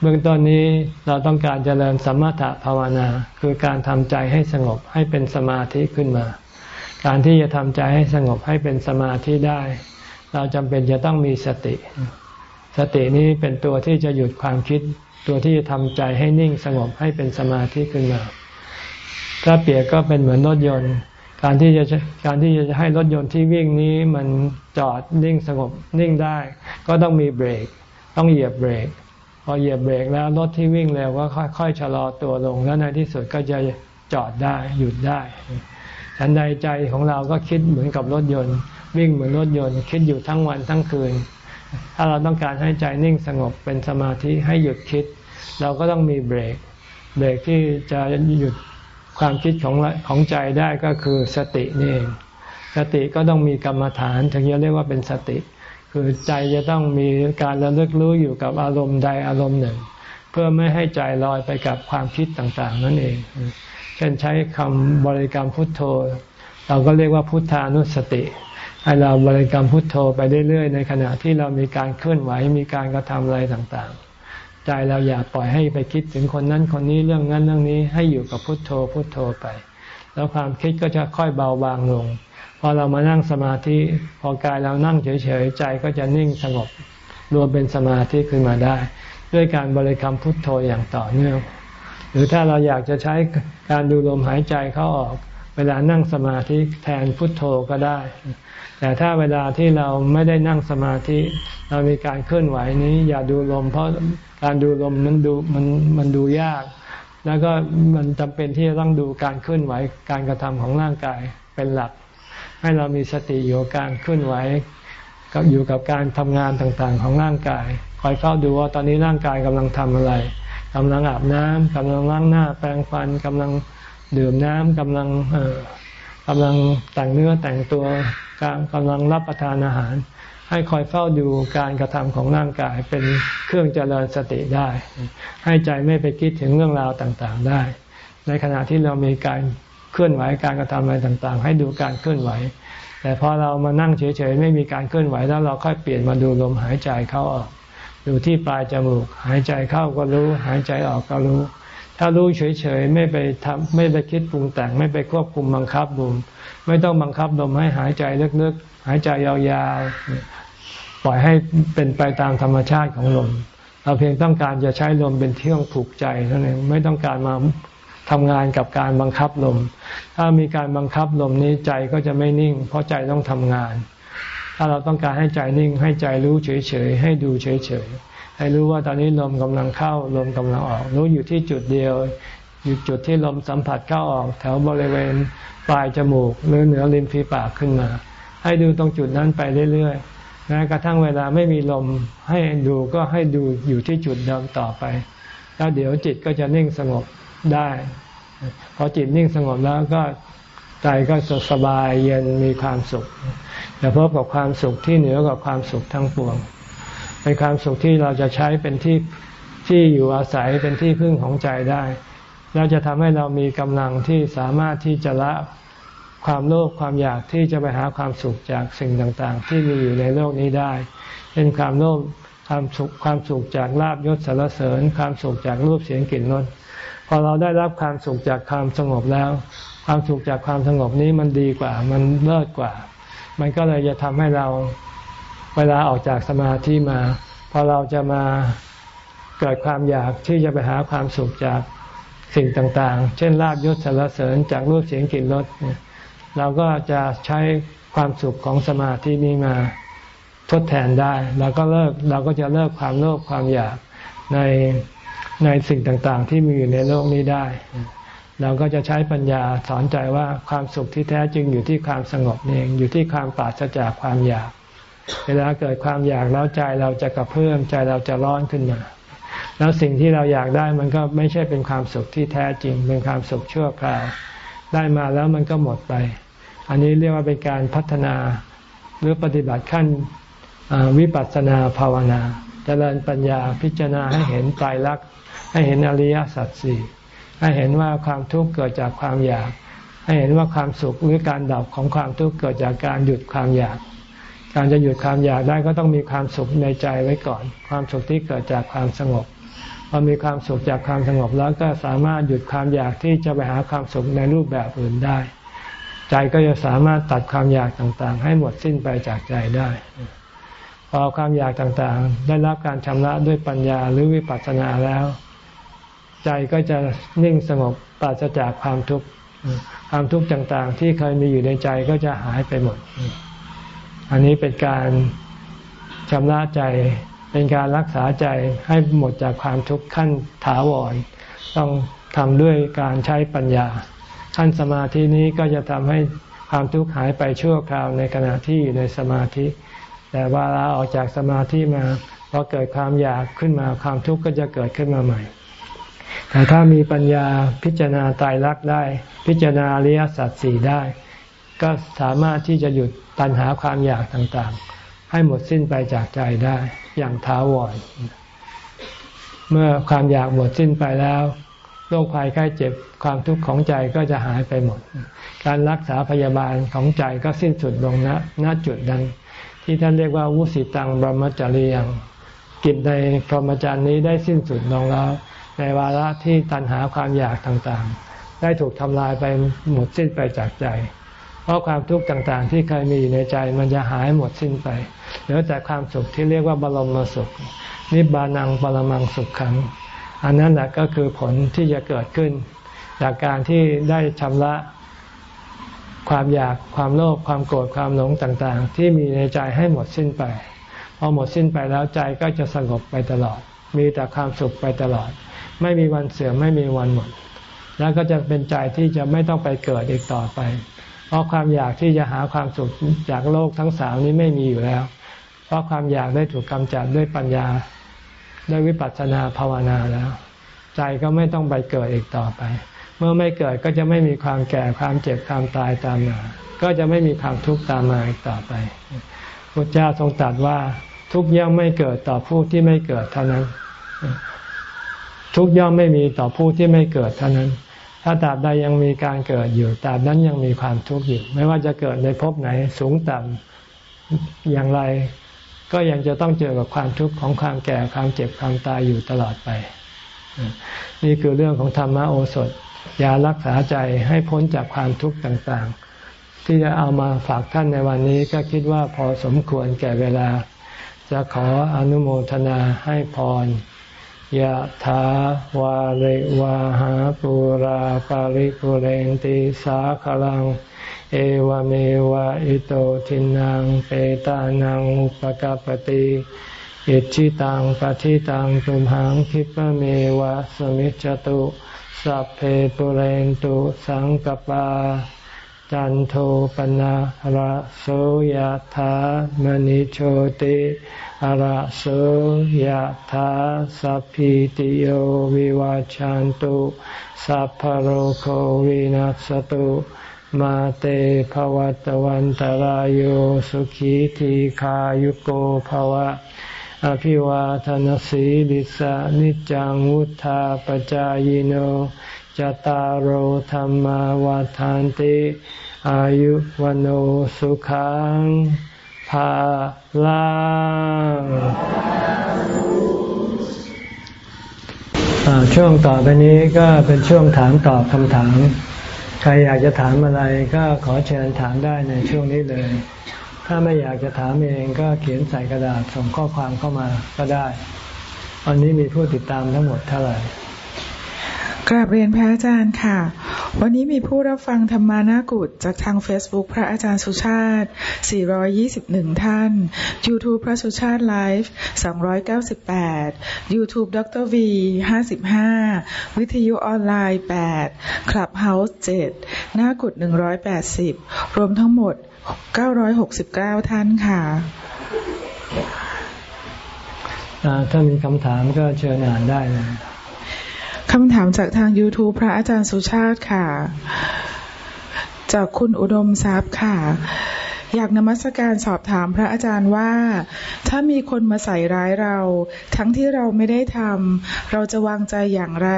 เบื้องต้นนี้เราต้องการเจริญสมถะภาวนา คือการทำใจให้สงบให้เป็นสมาธิขึ้นมา การที่จะทำใจให้สงบให้เป็นสมาธิได้ เราจำเป็นจะต้องมีสติ สตินี้เป็นตัวที่จะหยุดความคิด ตัวที่จะทำใจให้นิ่งสงบให้เป็นสมาธิขึ้นมา ถ้าเปรียบก็เป็นเหมือนรถยนต์ การที่จะการที่จะให้รถยนต์ที่วิ่งนี้มันจอดนิ่งสงบนิ่งได้ ก็ต้องมีเบรก ต้องเหยียบเบรก พอเหยียบเบรกแล้วรถที่วิ่งเร็วก็ค่อยๆชะลอตัวลง แล้วในที่สุดก็จะจอดได้หยุดได้ฉันใดใจของเราก็คิดเหมือนกับรถยนต์ วิ่งเหมือนรถยนต์ คิดอยู่ทั้งวันทั้งคืน ถ้าเราต้องการให้ใจนิ่งสงบเป็นสมาธิให้หยุดคิด เราก็ต้องมีเบรก เบรกที่จะหยุด ความคิดของของใจได้ก็คือสตินี่เองสติก็ต้องมีกรรมฐานถึงจะเรียกว่าเป็นสติ คือใจจะต้องมีการระลึกรู้อยู่กับอารมณ์ใดอารมณ์หนึ่ง เพื่อไม่ให้ใจลอยไปกับความคิดต่างๆ นั่นเอง เช่นใช้คำบริกรรมพุทโธ เราก็เรียกว่าพุทธานุสติให้เราบริกรรมพุทโธไปเรื่อยๆในขณะที่เรามีการเคลื่อนไหวมีการกระทำอะไรต่างๆ ใจเราอย่าปล่อยให้ไปคิดถึงคนนั้นคนนี้เรื่องนั้นเรื่องนี้ให้อยู่กับพุทโธพุทโธไป แล้วความคิดก็จะค่อยเบาบางลง พอเรามานั่งสมาธิ พอกายเรานั่งเฉยๆใจก็จะนิ่งสงบรวมเป็นสมาธิขึ้นมาได้ ด้วยการบริกรรมพุทโธอย่างต่อเนื่อง หรือถ้าเราอยากจะใช้การดูลมหายใจเข้าออก เวลานั่งสมาธิแทนพุทโธก็ได้ แต่ถ้าเวลาที่เราไม่ได้นั่งสมาธิ เรามีการเคลื่อนไหวนี้อย่าดูลมเพราะ การดูลมมันดูมันมันดูยาก แล้วก็มันจำเป็นที่จะต้องดูการเคลื่อนไหวการกระทำของร่างกายเป็นหลัก ให้เรามีสติอยู่การเคลื่อนไหวกับอยู่กับการทำงานต่างๆ ของร่างกายคอยเฝ้าดูว่าตอนนี้ร่างกายกำลังทำอะไรกำลังอาบน้ำกำลังล้างหน้า แปรงฟันกำลังดื่มน้ำกำลังเอ่อกำลังแต่งเนื้อแต่งตัวกำลังรับประทานอาหาร ให้คอยเฝ้าดูการกระทำของร่างกายเป็นเครื่องเจริญสติได้ ให้ใจไม่ไปคิดถึงเรื่องราวต่างๆได้ ในขณะที่เรามีการเคลื่อนไหวการกระทำอะไรต่างๆ ให้ดูการเคลื่อนไหว แต่พอเรามานั่งเฉยๆไม่มีการเคลื่อนไหวแล้วเราค่อยเปลี่ยนมาดูลมหายใจเข้าออก ดูที่ปลายจมูก หายใจเข้าก็รู้ หายใจออกก็รู้ ถ้ารู้เฉยๆไม่ไปทำไม่ไปคิดปรุงแต่ง ไม่ไปควบคุมบังคับบุมไม่ต้องบังคับลมให้หายใจลึกๆหายใจยาวๆปล่อยให้เป็นไปตามธรรมชาติของลมเราเพียงต้องการจะใช้ลมเป็นเที่ยงผูกใจเท่านั้นไม่ต้องการมาทำงานกับการบังคับลม ถ้ามีการบังคับลมนี้ใจก็จะไม่นิ่ง เพราะใจต้องทำงาน ถ้าเราต้องการให้ใจนิ่ง ให้ใจรู้เฉยๆ ให้ดูเฉยๆ ให้รู้ว่าตอนนี้ลมกำลังเข้าลมกำลังออก รู้อยู่ที่จุดเดียว อยู่จุดที่ลมสัมผัสเข้าออก แถวบริเวณปลายจมูก หรือเหนือริมฝีปากขึ้นมา ให้ดูตรงจุดนั้นไปเรื่อยๆแม้กระทั่งเวลาไม่มีลมให้ดูก็ให้ดูอยู่ที่จุดเดิมต่อไป แล้วเดี๋ยวจิตก็จะนิ่งสงบได้ พอจิตนิ่งสงบแล้วก็ใจก็สบายเย็นมีความสุขจะพบกับความสุขที่เหนือกว่าความสุขทั้งปวง เป็นความสุขที่เราจะใช้เป็นที่ที่อยู่อาศัยเป็นที่พึ่งของใจได้แล้วจะทำให้เรามีกำลังที่สามารถที่จะละความโลภความอยากที่จะไปหาความสุขจากสิ่งต่างๆ ที่มีอยู่ในโลกนี้ได้เป็นความโลภความสุขความสุขจากลาบยศสารเสริญ ความสุขจากรูปเสียงกลิ่นรสพอเราได้รับความสุขจากความสงบแล้ว ความสุขจากความสงบนี้มันดีกว่า มันเลิศกว่า มันก็เลยจะทำให้เรา เวลาออกจากสมาธิมาพอเราจะมาเกิดความอยากที่จะไปหาความสุขจากสิ่งต่างๆ เช่นลาบยศสารเสริญจากรูปเสียงกลิ่นรสเราก็จะใช้ความสุขของสมาธินี้มาทดแทนได้เราก็เลิกเราก็จะเลิกความโลภความอยากในในสิ่งต่างๆ ที่มีอยู่ในโลกนี้ได้ เราก็จะใช้ปัญญาสอนใจว่าความสุขที่แท้จริงอยู่ที่ความสงบเองอยู่ที่ความปราศจากความอยาก เวลาเกิดความอยากแล้วใจเราจะกระเพื่อมใจเราจะร้อนขึ้นมา แล้วสิ่งที่เราอยากได้มันก็ไม่ใช่เป็นความสุขที่แท้จริง เป็นความสุขชั่วคราว ได้มาแล้วมันก็หมดไป อันนี้เรียกว่าเป็นการพัฒนาหรือปฏิบัติขั้นวิปัสสนาภาวนาจเจริญปัญญาพิจารณาให้เห็นไตรลักษณ์ให้เห็นอริยสัจสี่ให้เห็นว่าความทุกข์เกิดจากความอยาก ให้เห็นว่าความสุขหรือการดับของความทุกข์เกิดจากการหยุดความอยาก การจะหยุดความอยากได้ก็ต้องมีความสุขในใจไว้ก่อน ความสุขที่เกิดจากความสงบพอมีความสุขจากความสงบแล้วก็สามารถหยุดความอยากที่จะไปหาความสุขในรูปแบบอื่นได้ ใจก็จะสามารถตัดความอยากต่างๆ ให้หมดสิ้นไปจากใจได้ พอความอยากต่างๆ ได้รับการชำระด้วยปัญญาหรือวิปัสสนาแล้ว ใจก็จะนิ่งสงบปราศจากความทุกข์ความทุกข์ต่างๆ ที่เคยมีอยู่ในใจก็จะหายไปหมด อันนี้เป็นการชำระใจ เป็นการรักษาใจให้หมดจากความทุกข์ขั้นถาวร ต้องทำด้วยการใช้ปัญญา ขั้นสมาธินี้ก็จะทำให้ความทุกข์หายไปชั่วคราวในขณะที่อยู่ในสมาธิ แต่เวลาออกจากสมาธิมาพอเกิดความอยากขึ้นมาความทุกข์ก็จะเกิดขึ้นมาใหม่ แต่ถ้ามีปัญญาพิจารณาตายรักได้ พิจารณาอริยสัจสี่ได้ ก็สามารถที่จะหยุดตัณหาความอยากต่างๆ ให้หมดสิ้นไปจากใจได้อย่างท้าวรเมื่อความอยากหมดสิ้นไปแล้วโรคภัยไข้เจ็บความทุกข์ของใจก็จะหายไปหมด การรักษาพยาบาลของใจก็สิ้นสุดลงณณจุดนั้น ที่ท่านเรียกว่าวุสิตังบรมจริยังกิจในพรหมจรรย์นี้ได้สิ้นสุดลงแล้ว ในวาระที่ตัณหาความอยากต่างๆ ได้ถูกทำลายไปหมดสิ้นไปจากใจ ราะความทุกข์ต่างๆ ที่เคยมีอยู่ในใจมันจะหายหมดสิ้นไป เหลือแต่ความสุขที่เรียกว่าบรมสุข นิบานังปรมังสุขขัง อันนั้นแหละก็คือผลที่จะเกิดขึ้น จากการที่ได้ชำระความอยากความโลภความโกรธความหลงต่างๆ ที่มีในใจให้หมดสิ้นไป พอหมดสิ้นไปแล้วใจก็จะสงบไปตลอด มีแต่ความสุขไปตลอด ไม่มีวันเสื่อมไม่มีวันหมด แล้วก็จะเป็นใจที่จะไม่ต้องไปเกิดอีกต่อไป เพราะความอยากที่จะหาความสุขจากโลกทั้งสามนี้ไม่มีอยู่แล้ว เพราะความอยากได้ถูกกำจัดด้วยปัญญาด้วยวิปัสสนาภาวนาแล้ว ใจก็ไม่ต้องไปเกิดอีกต่อไป เมื่อไม่เกิดก็จะไม่มีความแก่ความเจ็บความตายตามมา ก็จะไม่มีความทุกข์ตามมาอีกต่อไปพระเจ้าทรงตรัสว่าทุกย่อมไม่เกิดต่อผู้ที่ไม่เกิดเท่านั้น ทุกย่อมไม่มีต่อผู้ที่ไม่เกิดเท่านั้น ถ้าตราบใดยังมีการเกิดอยู่ตราบนั้นยังมีความทุกข์อยู่ ไม่ว่าจะเกิดในภพไหนสูงต่ำอย่างไร ก็ยังจะต้องเจอกับความทุกข์ของความแก่ความเจ็บความตายอยู่ตลอดไป นี่คือเรื่องของธรรมโอสถยารักษาใจให้พ้นจากความทุกข์ต่างๆ ที่จะเอามาฝากท่านในวันนี้ก็คิดว่าพอสมควรแก่เวลา จะขออนุโมทนาให้พร ยะถาวาริวาหาปุราปาริปุเรนติสาขลัง เอวเมวะอิโตทินังเปตานังอุปกปติอิชิตังปฏิตังตุมหังคิปเมวะสมิจจตุ สัพเพปุเรนตุสังกปา จันโทปนะระโสยธามณิโชติระโสยธาสัพพิติโยวิวาจันตุสัพพโรโควินัสตุมาเตภวัตวันตารโยสุขีทีขายุโกภวะ อภิวาทนสีลิสานิจังวุธาปจายโน จตารโหธรรมวาทานติ อายุวันสุขังภาลังช่วงต่อไปนี้ก็เป็นช่วงถามตอบคำถาม ใครอยากจะถามอะไรก็ขอเชิญถามได้ในช่วงนี้เลย ถ้าไม่อยากจะถามเองก็เขียนใส่กระดาษส่งข้อความเข้ามาก็ได้ วันนี้มีผู้ติดตามทั้งหมดเท่าไหร่ กราบเรียนพระอาจารย์ค่ะ วันนี้มีผู้รับฟังธรรมานากุฏจากทาง Facebook พระอาจารย์สุชาติ 421 ท่าน YouTube พระสุชาติไลฟ์298 YouTube ดร V 55 วิทยุออนไลน์ 8 Clubhouse 7หน้ากุฏ180 รวมทั้งหมด 969 ท่านค่ะถ้ามีคำถามก็เชิญอ่านได้เลย คำถามจากทาง YouTube พระอาจารย์สุชาติค่ะ จากคุณอุดมทรัพย์ค่ะ อยากนมัสการสอบถามพระอาจารย์ว่า ถ้ามีคนมาใส่ร้ายเรา ทั้งที่เราไม่ได้ทำเราจะวางใจอย่างไร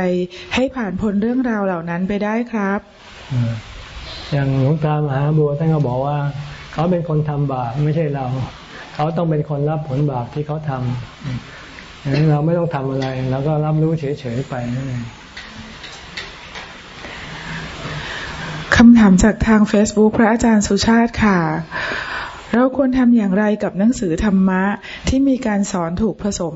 ให้ผ่านพ้นเรื่องราวเหล่านั้นไปได้ครับอย่างหลวงตามหาบัวท่านก็บอกว่า เขาเป็นคนทำบาปไม่ใช่เรา เขาต้องเป็นคนรับผลบาปที่เขาทำ อย่างนั้นเราไม่ต้องทำอะไรเราก็รับรู้เฉยๆไปนั่นเองคำถามจากทาง Facebook พระอาจารย์สุชาติค่ะ เราควรทำอย่างไรกับหนังสือธรรมะที่มีการสอนถูกผสม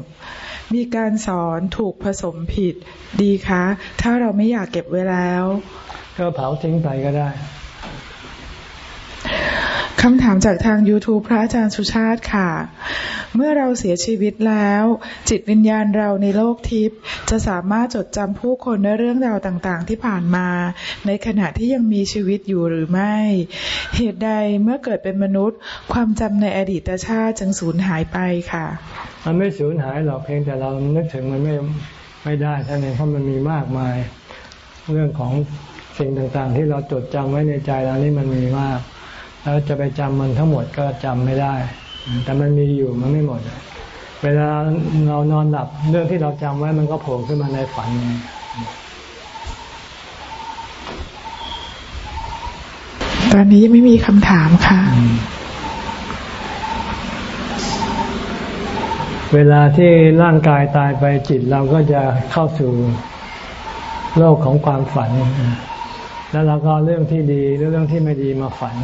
มีการสอนถูกผสมผิดดีคะ ถ้าเราไม่อยากเก็บไว้แล้ว ก็เผาทิ้งไปก็ได้ คำถามจากทาง YouTube พระอาจารย์สุชาติค่ะ เมื่อเราเสียชีวิตแล้ว จิตวิญญาณเราในโลกทิพย์จะสามารถจดจำผู้คนในเรื่องราวต่างๆ ที่ผ่านมา ในขณะที่ยังมีชีวิตอยู่หรือไม่ เหตุใดเมื่อเกิดเป็นมนุษย์ ความจำในอดีตชาติจึงสูญหายไปค่ะ มันไม่สูญหายหรอกเพียงแต่เรานึกถึงมันไม่ไม่ได้ท่านเองเพราะมันมีมากมาย เรื่องของสิ่งต่างๆ ที่เราจดจำไว้ในใจเรานี่มันมีมาก แล้วจะไปจำมันทั้งหมดก็จำไม่ได้ แต่มันมีอยู่มันไม่หมด เวลาเรานอนหลับเรื่องที่เราจำไว้มันก็โผล่ขึ้นมาในฝันตอนนี้ไม่มีคำถามค่ะ เวลาที่ร่างกายตายไปจิตเราก็จะเข้าสู่โลกของความฝัน แล้วเราก็เรื่องที่ดีหรือเรื่องที่ไม่ดีมาฝัน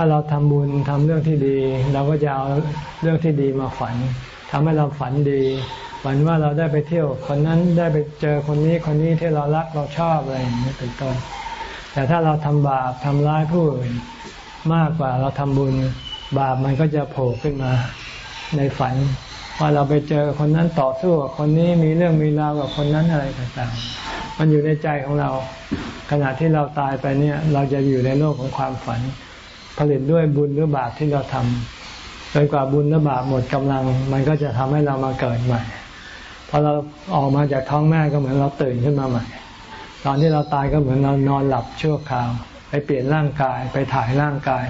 ถ้าเราทำบุญทำเรื่องที่ดี เราก็จะเอาเรื่องที่ดีมาฝันทำให้เราฝันดีฝันว่าเราได้ไปเที่ยวคนนั้นได้ไปเจอคนนี้คนนี้ที่เรารักเราชอบอะไรอย่างนี้เป็นต้น แต่ถ้าเราทำบาปทำร้ายผู้อื่นมากกว่าเราทำบุญบาปมันก็จะโผล่ขึ้นมาในฝัน ว่าเราไปเจอคนนั้นต่อสู้กับคนนี้มีเรื่องมีราวกับคนนั้นอะไรต่างๆ มันอยู่ในใจของเรา ขณะที่เราตายไปเนี่ย เราจะอยู่ในโลกของความฝัน ผลิตด้วยบุญหรือบาปที่เราทำจนกว่าบุญหรือบาปหมดกำลัง มันก็จะทำให้เรามาเกิดใหม่พอเราออกมาจากท้องแม่ก็เหมือนเราตื่นขึ้นมาใหม่ ตอนที่เราตายก็เหมือนเรานอนหลับชั่วคราว ไปเปลี่ยนร่างกายไปถ่ายร่างกาย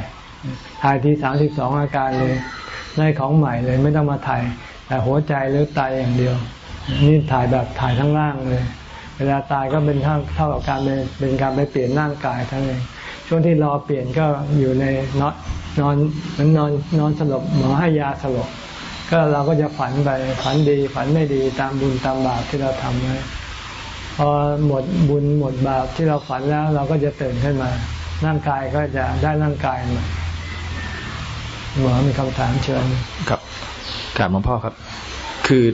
ถ่ายทีสามสิบสองอาการเลยได้ของใหม่เลยไม่ต้องมาถ่าย แต่หัวใจหรือไตอย่างเดียว นี่ถ่ายแบบถ่ายทั้งร่างเลย เวลาตายก็เป็นเท่าเท่ากับการเป็นการไปเปลี่ยนร่างกายทั้งเอง ช่วงที่รอเปลี่ยนก็อยู่ในนอนนอนมันนอนนอนสลบหมอให้ยาสลบก็เราก็จะฝันไปฝันดีฝันไม่ดีตามบุญตามบาปที่เราทำไว้พอหมดบุญหมดบาปที่เราฝันแล้ว เราก็จะตื่นขึ้นมา ร่างกายก็จะได้ร่างกายใหม่หมอมีคำถามเชิญครับกราบหลวงพ่อครับ คือ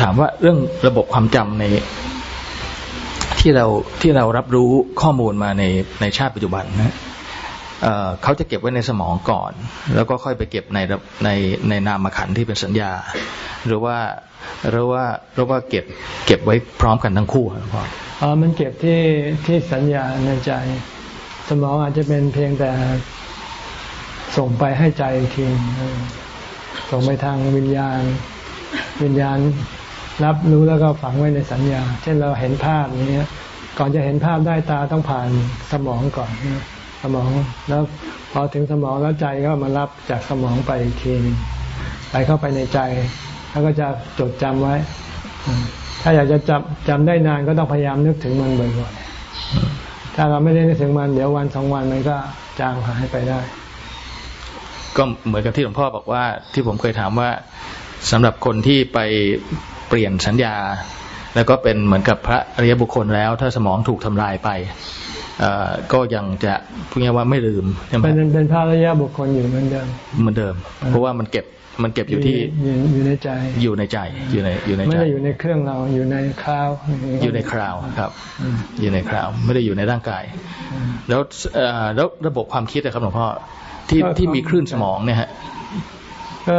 ถามว่าเรื่องระบบความจำใน ที่เราที่เรารับรู้ข้อมูลมาในในชาติปัจจุบันนะเขาจะเก็บไว้ในสมองก่อน แล้วก็ค่อยไปเก็บในในในนามขันที่เป็นสัญญา หรือว่าหรือว่าหรือว่าเก็บเก็บไว้พร้อมกันทั้งคู่ครับพ่ออ๋อมันเก็บที่ที่สัญญาในใจ สมองอาจจะเป็นเพียงแต่ส่งไปให้ใจทีส่งไปทางวิญญาณ วิญญาณ รับรู้แล้วก็ฝังไว้ในสัญญา เช่นเราเห็นภาพนี้ก่อนจะเห็นภาพได้ตาต้องผ่านสมองก่อนสมองแล้วพอถึงสมองแล้วใจก็มารับจากสมองไปอีกทีไปเข้าไปในใจ แล้วก็จะจดจำไว้ ถ้าอยากจะจำจำได้นานก็ต้องพยายามนึกถึงมันบ่อยๆถ้าเราไม่ได้นึกถึงมันเดี๋ยววันสองวันมันก็จางหายไปได้ ก็เหมือนกับที่หลวงพ่อบอกว่า ที่ผมเคยถามว่าสำหรับคนที่ไป เปลี่ยนสัญญา แล้วก็เป็นเหมือนกับพระอริยบุคคลแล้ว ถ้าสมองถูกทำลายไปก็ยังจะพูดง่ายว่าไม่ลืมใช่ไหมเป็นเป็นพระระยะบุคคลอยู่เหมือนเดิมเหมือนเดิม เพราะว่ามันเก็บมันเก็บอยู่ที่อยู่ในใจอยู่ในใจอยู่ในอยู่ในใจไม่ได้อยู่ในเครื่องเราอยู่ในคราว อยู่ในคราวครับ อยู่ในคราว ไม่ได้อยู่ในร่างกาย แล้วแล้วระบบความคิดนะครับหลวงพ่อที่ที่มีคลื่นสมองเนี่ยฮะ ก็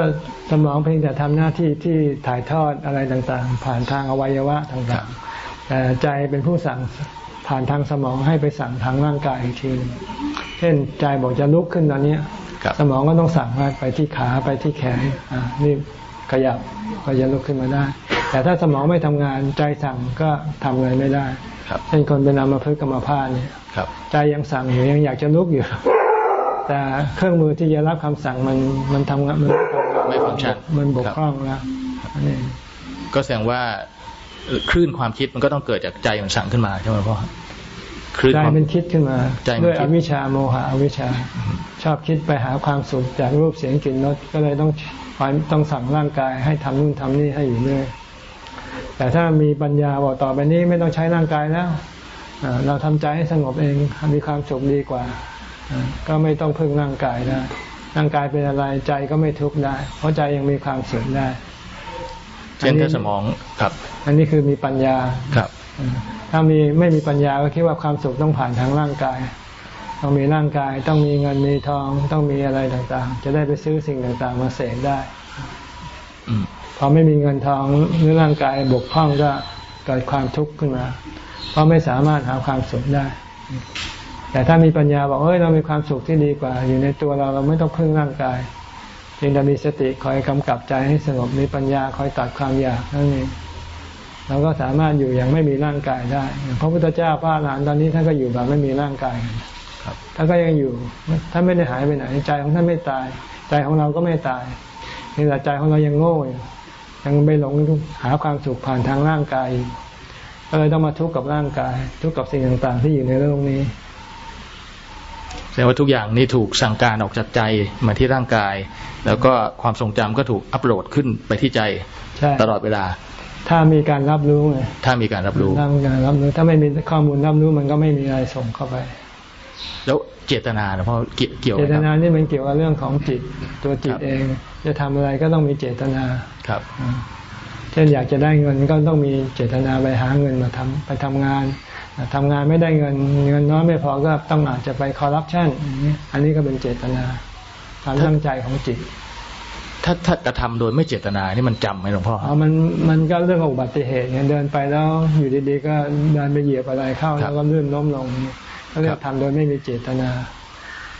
สมองเพียงแต่ทำหน้าที่ที่ถ่ายทอดอะไรต่างๆ ผ่านทางอวัยวะต่างๆแต่ใจเป็นผู้สั่งผ่านทางสมองให้ไปสั่งทางร่างกายอีกทีเช่นใจบอกจะลุกขึ้นตอนนี้สมองก็ต้องสั่งว่าไปที่ขาไปที่แขนอ่านี่ขยับก็จะลุกขึ้นมาได้ แต่ถ้าสมองไม่ทำงานใจสั่งก็ทำอะไรไม่ได้เช่นคนเป็นอัมพฤกษ์กรรมภาเนี่ยใจยังสั่งอยู่ยังอยากจะลุกอยู่ แต่เครื่องมือที่จะรับคำสั่งมันมันทำงานมันไม่ฟังก์ชันมันบกพร่องแล้วก็แสดงว่าคลื่นความคิดมันก็ต้องเกิดจากใจมันสั่งขึ้นมาใช่ไหมพ่อคลื่นใจมันคิดขึ้นมาด้วยอวิชชาโมหะอวิชชา ชอบคิดไปหาความสุขจากรูปเสียงกลิ่นรสก็เลยต้องต้องสั่งร่างกายให้ทำนู่นทำนี่ให้อยู่เรื่อยแต่ถ้ามีปัญญาบอกต่อไปนี้ไม่ต้องใช้ร่างกายแล้วเราทำใจให้สงบเองมีความสุขดีกว่า ก็ไม่ต้องพึ่งร่างกายได้ร่างกายเป็นอะไรใจก็ไม่ทุกข์ได้ เพราะใจยังมีความสุขได้ เช่นถ้าสมองครับ อันนี้คือมีปัญญาครับ ถ้ามีไม่มีปัญญาก็คิดว่าความสุขต้องผ่านทางร่างกาย ต้องมีร่างกาย ต้องมีเงินมีทองต้องมีอะไรต่างๆ จะได้ไปซื้อสิ่งต่างๆ มาเสกได้พอไม่มีเงินทองหรือร่างกายบกพร่องก็เกิดความทุกข์ขึ้นมา เพราะไม่สามารถหาความสุขได้ แต่ถ้ามีปัญญาบอกเฮ้ยเรามีความสุขที่ดีกว่า อยู่ในตัวเราเราไม่ต้องพึ่งร่างกายเพียงแต่มีสติคอยกำกับใจให้สงบมีปัญญาคอยตัดความอยากนั่นเองเราก็สามารถอยู่อย่างไม่มีร่างกายได้พระพุทธเจ้าพระอรหันต์ตอนนี้ท่านก็อยู่แบบไม่มีร่างกายท่านก็ยังอยู่ท่านไม่ได้หายไปไหนใจของท่านไม่ตาย ใจของเราก็ไม่ตายนี่แต่ใจของเรายังโง่ยังไม่หลงหาความสุขผ่านทางร่างกายก็เลยต้องมาทุกข์กับร่างกาย ทุกข์กับสิ่งต่างๆ ที่อยู่ในโลกนี้ แสดงว่าทุกอย่างนี่ถูกสั่งการออกจากใจมาที่ร่างกาย แล้วก็ความทรงจำก็ถูกอัปโหลดขึ้นไปที่ใจตลอดเวลา ถ้ามีการรับรู้ไงถ้ามีการรับรู้ถ้ามีการรับรู้ ถ้าไม่มีข้อมูลรับรู้มันก็ไม่มีอะไรส่งเข้าไป แล้วเจตนาเพราะเกี่ยวเจตนานี่มันเกี่ยวกับเรื่องของจิตตัวจิตเอง จะทำอะไรก็ต้องมีเจตนาครับเช่นอยากจะได้เงินก็ต้องมีเจตนาไปหาเงินมาทำไปทำงาน ทำงานไม่ได้เงินเงินน้อยไม่พอก็ต้องอาจจะไปคอร์รัปชันอันนี้ก็เป็นเจตนาความตั้งใจของจิต ถ้าถ้ากระทำโดยไม่เจตนานี่มันจำไหมหลวงพ่ออ๋อมันมันก็เรื่องของอุบัติเหตุเนี่ยเดินไปแล้วอยู่ดีๆก็เดินไปเหยียบอะไรเข้าแล้วก็ลื่นล้มลงก็เรียกทำโดยไม่มีเจตนา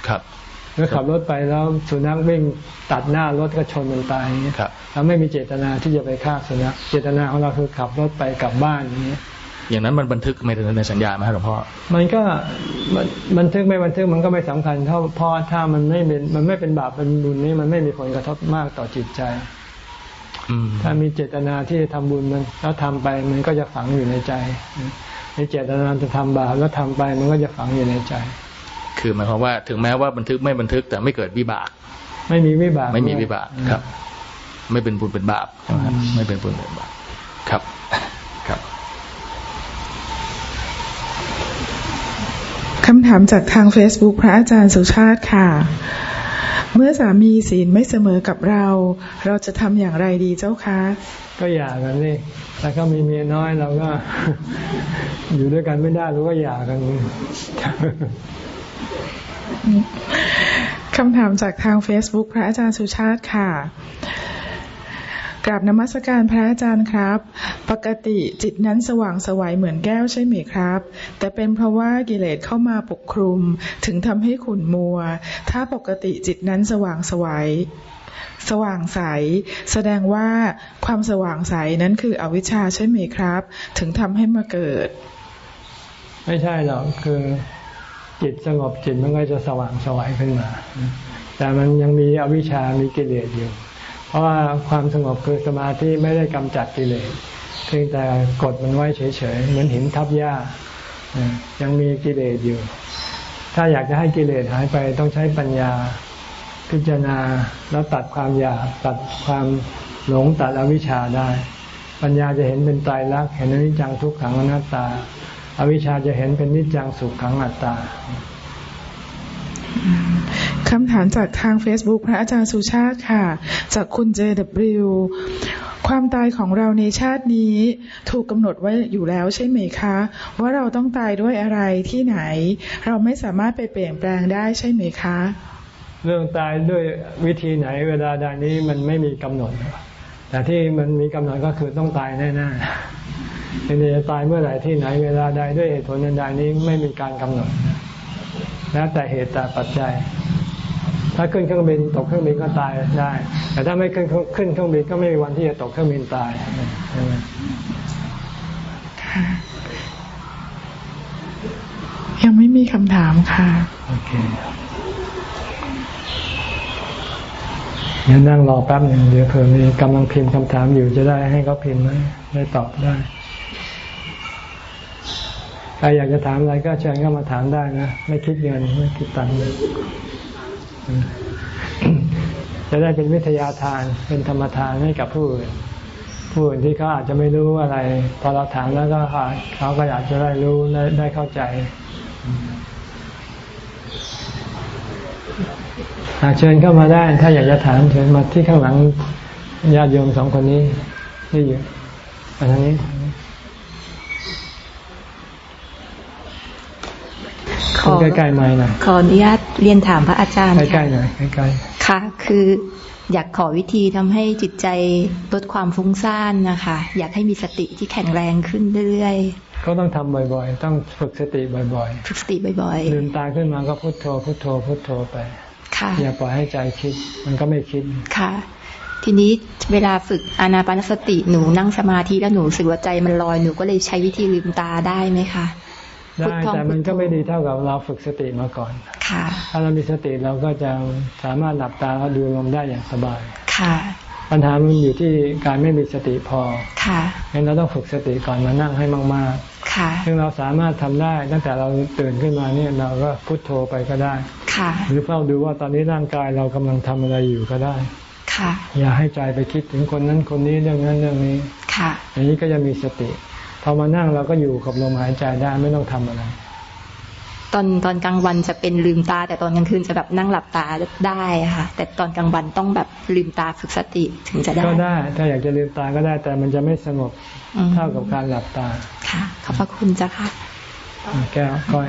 ครับเมื่อขับรถไปแล้วสุนัขวิ่งตัดหน้ารถก็ชนมันตายอย่างนี้เราไม่มีเจตนาที่จะไปฆ่าสุนัขเจตนาของเราคือขับรถไปกลับบ้านอย่างนี้ อย่างนั้นมันบันทึกไม่ในสัญญาไหมหลวงพ่อ มันก็บันทึกไม่บันทึกมันก็ไม่สำคัญเท่าเพราะถ้ามันไม่เป็นมันไม่เป็นบาปเป็นบุญนี่มันไม่มีผลกระทบมากต่อจิตใจถ้ามีเจตนาที่จะทำบุญมันแล้วทำไปมันก็จะฝังอยู่ในใจในเจตนาจะทำบาปแล้วทำไปมันก็จะฝังอยู่ในใจ คือหมายความว่าถึงแม้ว่าบันทึกไม่บันทึกแต่ไม่เกิดวิบาก ไม่มีวิบาก ไม่มีวิบากครับ ไม่เป็นบุญเป็นบาปไม่เป็นบุญเป็นบาปครับครับ คำถามจากทาง Facebook พระอาจารย์สุชาติค่ะ เมื่อสามีศีลไม่เสมอกับเรา เราจะทำอย่างไรดีเจ้าคะ ก็อยากกันนี่แต่ก็มีเมียน้อยเราก็ อยู่ด้วยกันไม่ได้เราก็อยากกันคำถามจากทาง Facebook พระอาจารย์สุชาติค่ะ กราบนมัสการพระอาจารย์ครับ ปกติจิตนั้นสว่างสวัยเหมือนแก้วใช่ไหมครับ แต่เป็นเพราะว่ากิเลสเข้ามาปกคลุม ถึงทำให้ขุ่นมัว ถ้าปกติจิตนั้นสว่างสวัยสว่างใส แสดงว่าความสว่างใสนั้นคืออวิชชาใช่ไหมครับ ถึงทำให้มาเกิด ไม่ใช่หรอกคือจิตสงบจิตมันก็จะสว่างสวัยขึ้นมา แต่มันยังมีอวิชชามีกิเลสอยู่ ราะว่าความสงบคือสมาธิไม่ได้กำจัดกิเลสเพียงแต่กดมันไว้เฉยๆเหมือนหินทับหญ้ายังมีกิเลสอยู่ ถ้าอยากจะให้กิเลสหายไปต้องใช้ปัญญาพิจารณาแล้วตัดความอยากตัดความหลงตัดอวิชชาได้ ปัญญาจะเห็นเป็นตายรักเห็นอนิจจังทุกขังอนัตตา อวิชชาจะเห็นเป็นนิจจังสุขขังอัตตา คำถามจากทาง Facebook พระอาจารย์สุชาติค่ะ จากคุณ JW ความตายของเราในชาตินี้ถูกกำหนดไว้อยู่แล้วใช่ไหมคะ ว่าเราต้องตายด้วยอะไรที่ไหน เราไม่สามารถไปเปลี่ยนแปลงได้ใช่ไหมคะ เรื่องตายด้วยวิธีไหนเวลาใดนี้มันไม่มีกำหนด แต่ที่มันมีกำหนดก็คือต้องตายแน่ๆเป็นจะตายเมื่อไหร่ที่ไหน เวลาใดด้วยเหตุผลใดนี้ไม่มีการกำหนดแล้วแต่เหตุแต่ปัจจัย ถ้าขึ้นเครื่องบินตกเครื่องบินก็ตายได้ แต่ถ้าไม่ขึ้นขึ้นเครื่องบินก็ไม่มีวันที่จะตกเครื่องบินตายยังไม่มีคำถามค่ะโอเคเดี๋ยวนั่งรอแป๊บหนึ่งเดี๋ยวเผื่อมีกำลังพิมพ์คำถามอยู่จะได้ให้เขาพิมพ์ได้ตอบได้ใครอยากจะถามอะไรก็เชิญเข้ามาถามได้นะ ไม่คิดเงินไม่คิดตังค์ จะได้เป็นวิทยาทานเป็นธรรมทานให้กับผู้อื่นผู้อื่นที่เขาอาจจะไม่รู้อะไร พอเราถามแล้วก็เขาก็อยากจะได้รู้ได้ได้เข้าใจเชิญเข้ามาได้ ถ้าอยากจะถามเชิญมาที่ข้างหลังญาติโยมสองคนนี้ที่อยู่มาทางนี้ ขอใกล้ๆไม่หน่อยขออนุญาตเรียนถามพระอาจารย์ใกล้ๆหน่อยใกล้ๆค่ะ คืออยากขอวิธีทำให้จิตใจลดความฟุ้งซ่านนะคะ อยากให้มีสติที่แข็งแรงขึ้นเรื่อยๆ ก็ต้องทำบ่อยๆ ต้องฝึกสติบ่อยๆ ฝึกสติบ่อยๆ ลืมตาขึ้นมาก็พุโทโธพุโทโธพุโทโธไป ค่ะ อย่าปล่อยให้ใจคิด มันก็ไม่คิด ค่ะ ทีนี้เวลาฝึกอานาปานสติหนูนั่งสมาธิแล้วหนูสึกว่าใจมันลอยหนูก็เลยใช้วิธีลืมตาได้ไหมคะ ได้แต่มันก็ไม่ดีเท่ากับเราฝึกสติมาก่อน ค่ะ ถ้าเรามีสติเราก็จะสามารถหลับตาแล้วดูลมได้อย่างสบาย ค่ะ ปัญหามันอยู่ที่การไม่มีสติพอ ค่ะงั้นเราต้องฝึกสติก่อนมานั่งให้มากๆ ค่ะ ซึ่งเราสามารถทำได้ตั้งแต่เราตื่นขึ้นมาเนี่ยเราก็พุโทโธไปก็ได้ ค่ะ หรือเฝ้าดูว่าตอนนี้ร่างกายเรากำลังทำอะไรอยู่ก็ได้ ค่ะ อย่าให้ใจไปคิดถึงคนนั้นคนนี้เรื่องนั้นเรื่องนี้ ค่ะ อย่างนี้ก็จะมีสติ พอมานั่งเราก็อยู่กับลมหายใจได้ไม่ต้องทำอะไร ตอนตอนกลางวันจะเป็นลืมตา แต่ตอนกลางคืนจะแบบนั่งหลับตาได้ค่ะ แต่ตอนกลางวันต้องแบบลืมตาฝึกสติถึงจะได้ก็ได้ ถ้าอยากจะลืมตาก็ได้ แต่มันจะไม่สงบเท่ากับการหลับตา ค่ะขอบพระคุณจ้ะค่ะแก้วก้อย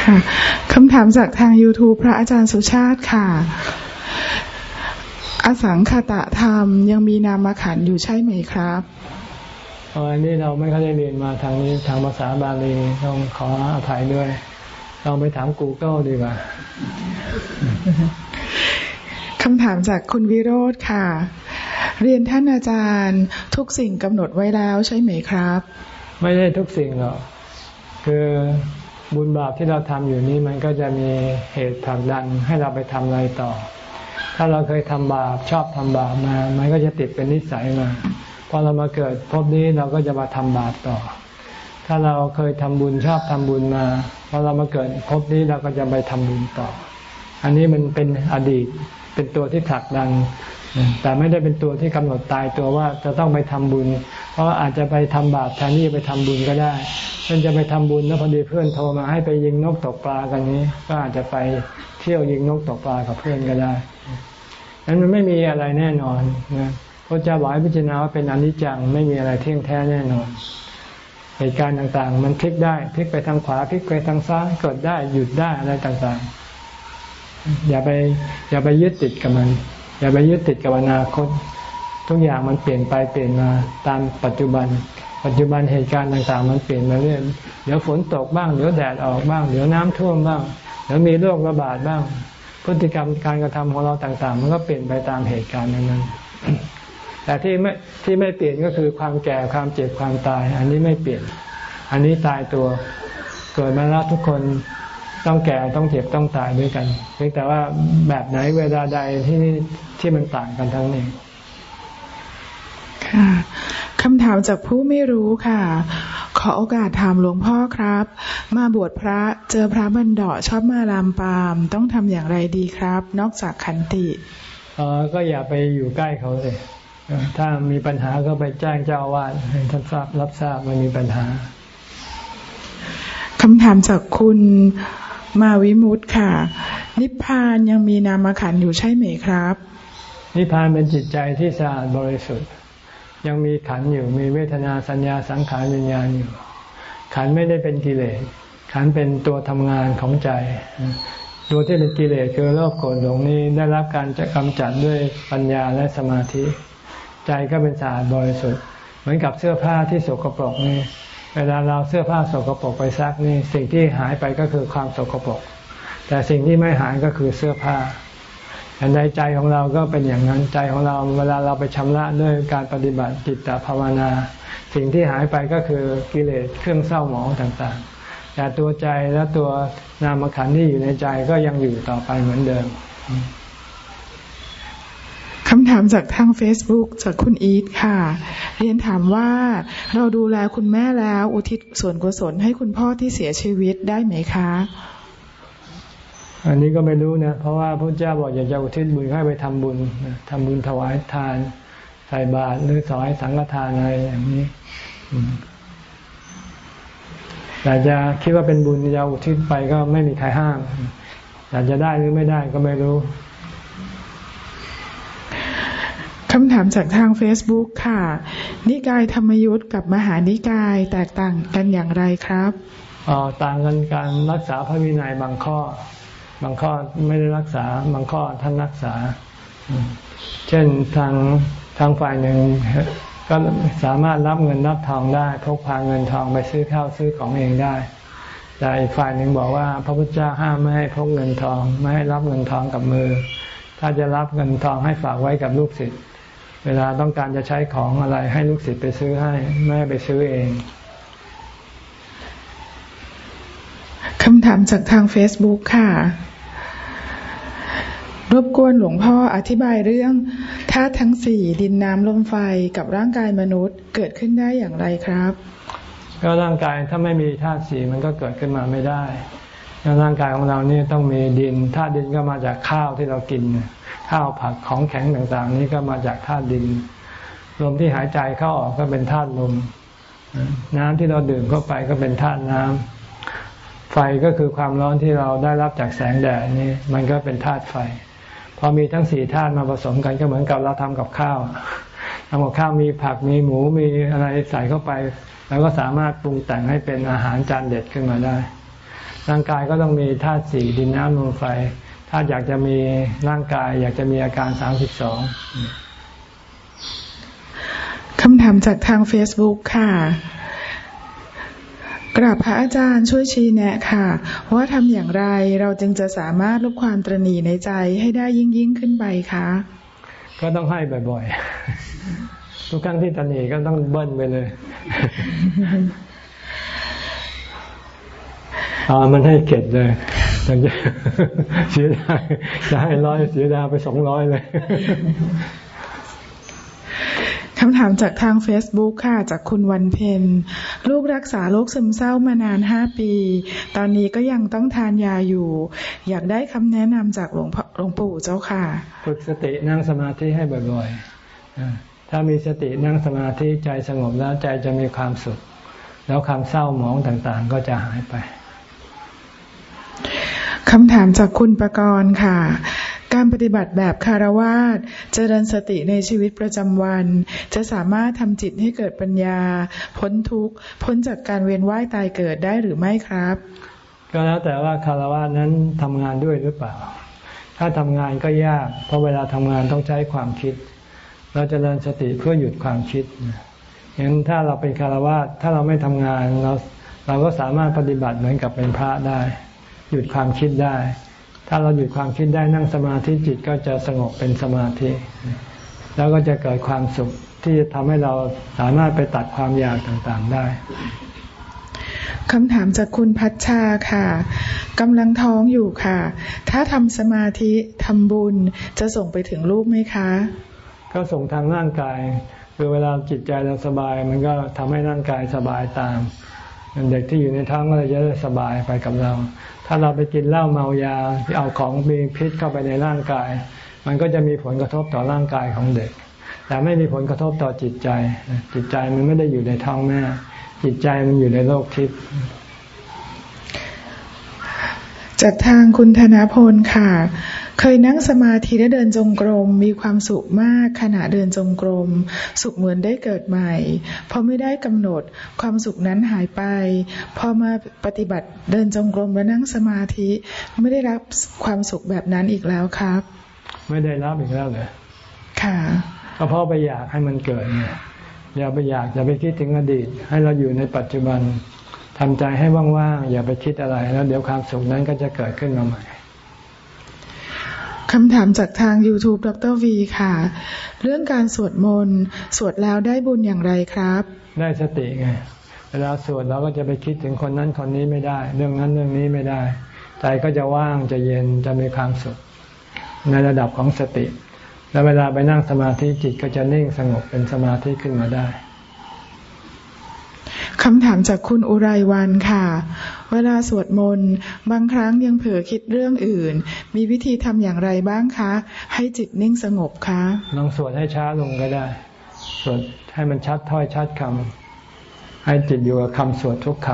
ค่ะคำถามจากทาง YouTube พระอาจารย์สุชาติค่ะ อสังคตะธรรมยังมีนามขันอยู่ใช่ไหมครับอันนี้เราไม่ค่อยได้เรียนมาทางนี้ทางภาษาบาลีต้องขออภัยด้วยลองไปถาม Google ดีกว่าคำถามจากคุณวิโรธค่ะ เรียนท่านอาจารย์ ทุกสิ่งกำหนดไว้แล้วใช่ไหมครับ ไม่ได้ทุกสิ่งหรอกคือบุญบาปที่เราทำอยู่นี้มันก็จะมีเหตุผลักดันให้เราไปทำอะไรต่อ ถ้าเราเคยทำบาปชอบทำบาปมา มันก็จะติดเป็นนิสัยมาพอเรามาเกิดพบนี้เราก็จะมาทำบาปต่อ ถ้าเราเคยทำบุญชอบทำบุญมาพอเรามาเกิดพบนี้เราก็จะไปทำบุญต่อ อันนี้มันเป็นอดีตเป็นตัวที่ผลักดันแต่ไม่ได้เป็นตัวที่กำหนดตายตัวว่าจะต้องไปทำบุญ เพราะอาจจะไปทำบาปแทนที่จะไปทำบุญก็ได้เพื่อนจะไปทำบุญแล้วพอดีเพื่อนโทรมาให้ไปยิงนกตกปลากันนี้ ก็อาจจะไปเที่ยวยิงนกตกปลากับเพื่อนก็ได้ นั้นมันไม่มีอะไรแน่นอนนะพระเจ้าบอกให้พิจารณาว่าเป็นอนิจจังไม่มีอะไรเที่ยงแท้แน่นอน เหตุการณ์ต่างๆ มันพลิกได้พลิกไปทางขวาพลิกไปทางซ้ายเกิดได้หยุดได้อะไรต่างๆ อย่าไปอย่าไปยึดติดกับมัน อย่าไปยึดติดกับอนาคต ทุกอย่างมันเปลี่ยนไปเปลี่ยนมาตามปัจจุบัน ปัจจุบันเหตุการณ์ต่างๆ มันเปลี่ยนมาเรื่อยเดี๋ยวฝนตกบ้างเดี๋ยวแดดออกบ้างเดี๋ยวน้ำท่วมบ้างเดี๋ยวมีโรคระบาดบ้าง พฤติกรรมการกระทำของเราต่าง ๆ มันก็เปลี่ยนไปตามเหตุการณ์นั้นๆแต่ที่ไม่ที่ไม่เปลี่ยนก็คือความแก่ความเจ็บความตาย อันนี้ไม่เปลี่ยน อันนี้ตายตัวเกิดมาแล้วทุกคนต้องแก่ต้องเจ็บต้องตายด้วยกันเพียงแต่ว่าแบบไหนเวลาใดที่ที่มันต่างกันทั้งนี้ค่ะคำถามจากผู้ไม่รู้ค่ะ ขอโอกาสถามหลวงพ่อครับ มาบวชพระเจอพระบันดาชอบมาลามปาม ต้องทำอย่างไรดีครับ นอกจากขันติอ๋อก็อย่าไปอยู่ใกล้เขาเลย ถ้ามีปัญหาก็ไปแจ้งเจ้าอาวาสให้ท่านทราบรับทราบว่ามีปัญหาคำถามจากคุณมาวิมุตค่ะ นิพพานยังมีนามขันอยู่ใช่ไหมครับ นิพพานเป็นจิตใจที่สะอาดบริสุทธิ์ ยังมีขันอยู่ มีเวทนาสัญญาสังขารวิญญาณอยู่ ขันไม่ได้เป็นกิเลส ขันเป็นตัวทำงานของใจ ตัวที่เป็นกิเลสคือโลภโกรธหลงนี้ได้รับการจะกำจัดด้วยปัญญาและสมาธิ ใจก็เป็นสะอาดบริสุทธิ์ เหมือนกับเสื้อผ้าที่สกปรกนี่ เวลาเราเสื้อผ้าสกปรกไปซักนี่ สิ่งที่หายไปก็คือความสกปรก แต่สิ่งที่ไม่หายก็คือเสื้อผ้า อันใดใจของเราก็เป็นอย่างนั้นใจของเราเวลาเราไปชำระด้วยการปฏิบัติจิตตภาวนา สิ่งที่หายไปก็คือกิเลสเครื่องเศร้าหมองต่างๆ แต่ตัวใจและตัวนามขันธ์ที่อยู่ในใจก็ยังอยู่ต่อไปเหมือนเดิมคำถามจากทาง Facebook จากคุณอีทค่ะ เรียนถามว่าเราดูแลคุณแม่แล้วอุทิศส่วนกุศลให้คุณพ่อที่เสียชีวิตได้ไหมคะ อันนี้ก็ไม่รู้นะ เพราะว่าพระเจ้าบอกอยากจะอุทิศบุญให้ไปทำบุญทำบุญถวายทานใส่บาตรหรือถวายสังฆทานอะไรอย่างนี้แต่จะคิดว่าเป็นบุญจะอุทิศไปก็ไม่มีใครห้ามแต่จะได้หรือไม่ได้ก็ไม่รู้คำถามจากทาง Facebook ค่ะ นิกายธรรมยุทธ์กับมหานิกายแตกต่างกันอย่างไรครับอ๋อต่างกันการรักษาพระวินัยบางข้อ บางข้อไม่ได้รักษา บางข้อท่านรักษา เช่นทางทางฝ่ายหนึ่งก็สามารถรับเงินรับทองได้ พกพาเงินทองไปซื้อข้าวซื้อของเองได้ แต่อีกฝ่ายหนึ่งบอกว่า พระพุทธเจ้าห้ามไม่ให้พกเงินทองไม่ให้รับเงินทองกับมือ ถ้าจะรับเงินทองให้ฝากไว้กับลูกศิษย์เวลาต้องการจะใช้ของอะไรให้ลูกศิษย์ไปซื้อให้ไม่ไปซื้อเองคำถามจากทาง Facebook ค่ะ รบกวนหลวงพ่ออธิบายเรื่องธาตุทั้งสี่ดินน้ำลมไฟกับร่างกายมนุษย์เกิดขึ้นได้อย่างไรครับ ก็ร่างกายถ้าไม่มีธาตุสี่มันก็เกิดขึ้นมาไม่ได้ร่างกายของเรานี่ต้องมีดินธาตุดินก็มาจากข้าวที่เรากิน ข้าวผักของแข็งต่างๆ นี้ก็มาจากธาตุดินลมที่หายใจเข้าออกก็เป็นธาตุลม น้ำที่เราดื่มเข้าไปก็เป็นธาตุน้ำไฟก็คือความร้อนที่เราได้รับจากแสงแดดนี่มันก็เป็นธาตุไฟ พอมีทั้งสี่ธาตุมาผสมกันก็เหมือนกับเราทำกับข้าวทำกับข้าวมีผักมีหมูมีอะไรใส่เข้าไป แล้วก็สามารถปรุงแต่งให้เป็นอาหารจานเด็ดขึ้นมาได้ ร่างกายก็ต้องมีธาตุสี่ดินน้ำลมไฟ ถ้าอยากจะมีร่างกาย อยากจะมีอาการสามสิบสองคำถามจากทาง Facebook ค่ะ กราบพระอาจารย์ช่วยชี้แนะค่ะ ว่าทำอย่างไรเราจึงจะสามารถลดความตรณีในใจให้ได้ยิ่งยิ่งขึ้นไปคะก็ต้องให้บ่อยๆ ทุกครั้งที่ตันเหก็ต้องเบิ้ลไปเลยอามันให้เข็ดเลยจะเสียดายจะให้ร้อยเสียดายไปสองร้อยเลย คำถามจากทาง Facebook ค่ะ จากคุณวันเพนลูกรักษาโรคซึมเศร้ามานานห้าปี ตอนนี้ก็ยังต้องทานยาอยู่ อยากได้คำแนะนำจากหลวงหลวงปู่เจ้าค่ะ ฝึกสตินั่งสมาธิให้บ่อยๆ ถ้ามีสตินั่งสมาธิใจสงบแล้วใจจะมีความสุข แล้วความเศร้าหมองต่างๆ ก็จะหายไปคำถามจากคุณประกรณ์ค่ะ การปฏิบัติแบบคารวาสเจริญสติในชีวิตประจำวัน จะสามารถทำจิตให้เกิดปัญญา พ้นทุกข์ พ้นจากการเวียนว่ายตายเกิดได้หรือไม่ครับ ก็แล้วแต่ว่าคารวะนั้นทำงานด้วยหรือเปล่า ถ้าทำงานก็ยาก เพราะเวลาทำงานต้องใช้ความคิด เราจเจริญสติเพื่อหยุดความคิดงั้นถ้าเราเป็นคารวะถ้าเราไม่ทำงานเราเราก็สามารถปฏิบัติเหมือนกับเป็นพระได้ หยุดความคิดได้ ถ้าเราหยุดความคิดได้นั่งสมาธิจิตก็จะสงบเป็นสมาธิ แล้วก็จะเกิดความสุขที่จะทำให้เราสามารถไปตัดความอยากต่างๆได้คำถามจากคุณพัชชาค่ะกำลังท้องอยู่ค่ะ ถ้าทำสมาธิทำบุญจะส่งไปถึงลูกไหมคะ ก็ส่งทางร่างกายคือเวลาจิตใจเราสบาย มันก็ทำให้ร่างกายสบายตาม เด็กที่อยู่ในท้องก็จะได้สบายไปกับเรา ถ้าเราไปกินเหล้าเมายาที่เอาของมีพิษเข้าไปในร่างกาย มันก็จะมีผลกระทบต่อร่างกายของเด็ก แต่ไม่มีผลกระทบต่อจิตใจ จิตใจมันไม่ได้อยู่ในท้องแม่ จิตใจมันอยู่ในโลกทิพย์จากทางคุณธนพลค่ะ เคยนั่งสมาธิและเดินจงกรม มีความสุขมากขณะเดินจงกรม สุขเหมือนได้เกิดใหม่พอไม่ได้กำหนดความสุขนั้นหายไป พอมาปฏิบัติเดินจงกรมและนั่งสมาธิไม่ได้รับความสุขแบบนั้นอีกแล้วครับ ไม่ได้รับอีกแล้วเลยค่ะก็เพราะไปอยากให้มันเกิดเนี่ยอย่าไปอยากอย่าไปคิดถึงอดีต ให้เราอยู่ในปัจจุบันทำใจให้ว่างๆอย่าไปคิดอะไรแล้ว เดี๋ยวความสุขนั้นก็จะเกิดขึ้นมาใหม่ คำถามจากทาง YouTube ดรวีค่ะ เรื่องการสวดมนต์สวดแล้วได้บุญอย่างไรครับ ได้สติไงเวลาสวดเราก็จะไปคิดถึงคนนั้นคนนี้ไม่ได้ เรื่องนั้นเรื่องนี้ไม่ได้ ใจก็จะว่างจะเย็นจะมีความสุข ในระดับของสติ แล้วเวลาไปนั่งสมาธิจิตก็จะนิ่งสงบเป็นสมาธิขึ้นมาได้คำถามจากคุณอุไรวันค่ะ เวลาสวดมนต์บางครั้งยังเผลอคิดเรื่องอื่น มีวิธีทำอย่างไรบ้างคะ ให้จิตนิ่งสงบคะลองสวดให้ช้าลงก็ได้ สวดให้มันชัดถ้อยชัดคำให้จิตอยู่กับคำสวดทุกค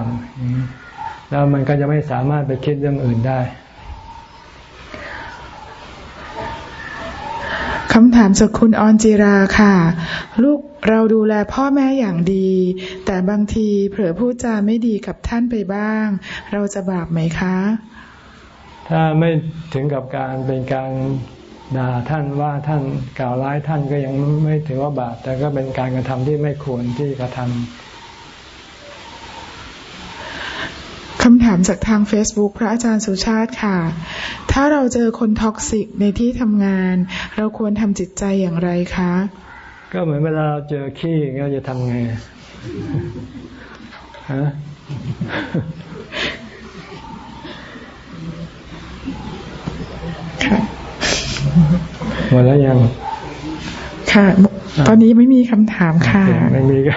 ำแล้วมันก็จะไม่สามารถไปคิดเรื่องอื่นได้ คำถามจากคุณออนจิราค่ะ ลูกเราดูแลพ่อแม่อย่างดี แต่บางทีเผลอพูดจาไม่ดีกับท่านไปบ้าง เราจะบาปไหมคะ ถ้าไม่ถึงกับการเป็นการด่าท่านว่าท่านกล่าวร้ายท่านก็ยังไม่ถือว่าบาปแต่ก็เป็นการกระทำที่ไม่ควรที่กระทำำถามจากทาง Facebook พระอาจารย์สุชาติค่ะ ถ้าเราเจอคนท็อกซิกในที่ทำงาน เราควรทำจิตใจอย่างไรคะ ก็เหมือนเวลาเราเจอขี้เราจะทำไงฮะหมดแล้วยัง ค่ะ ตอนนี้ไม่มีคำถามค่ะ ไม่มีก็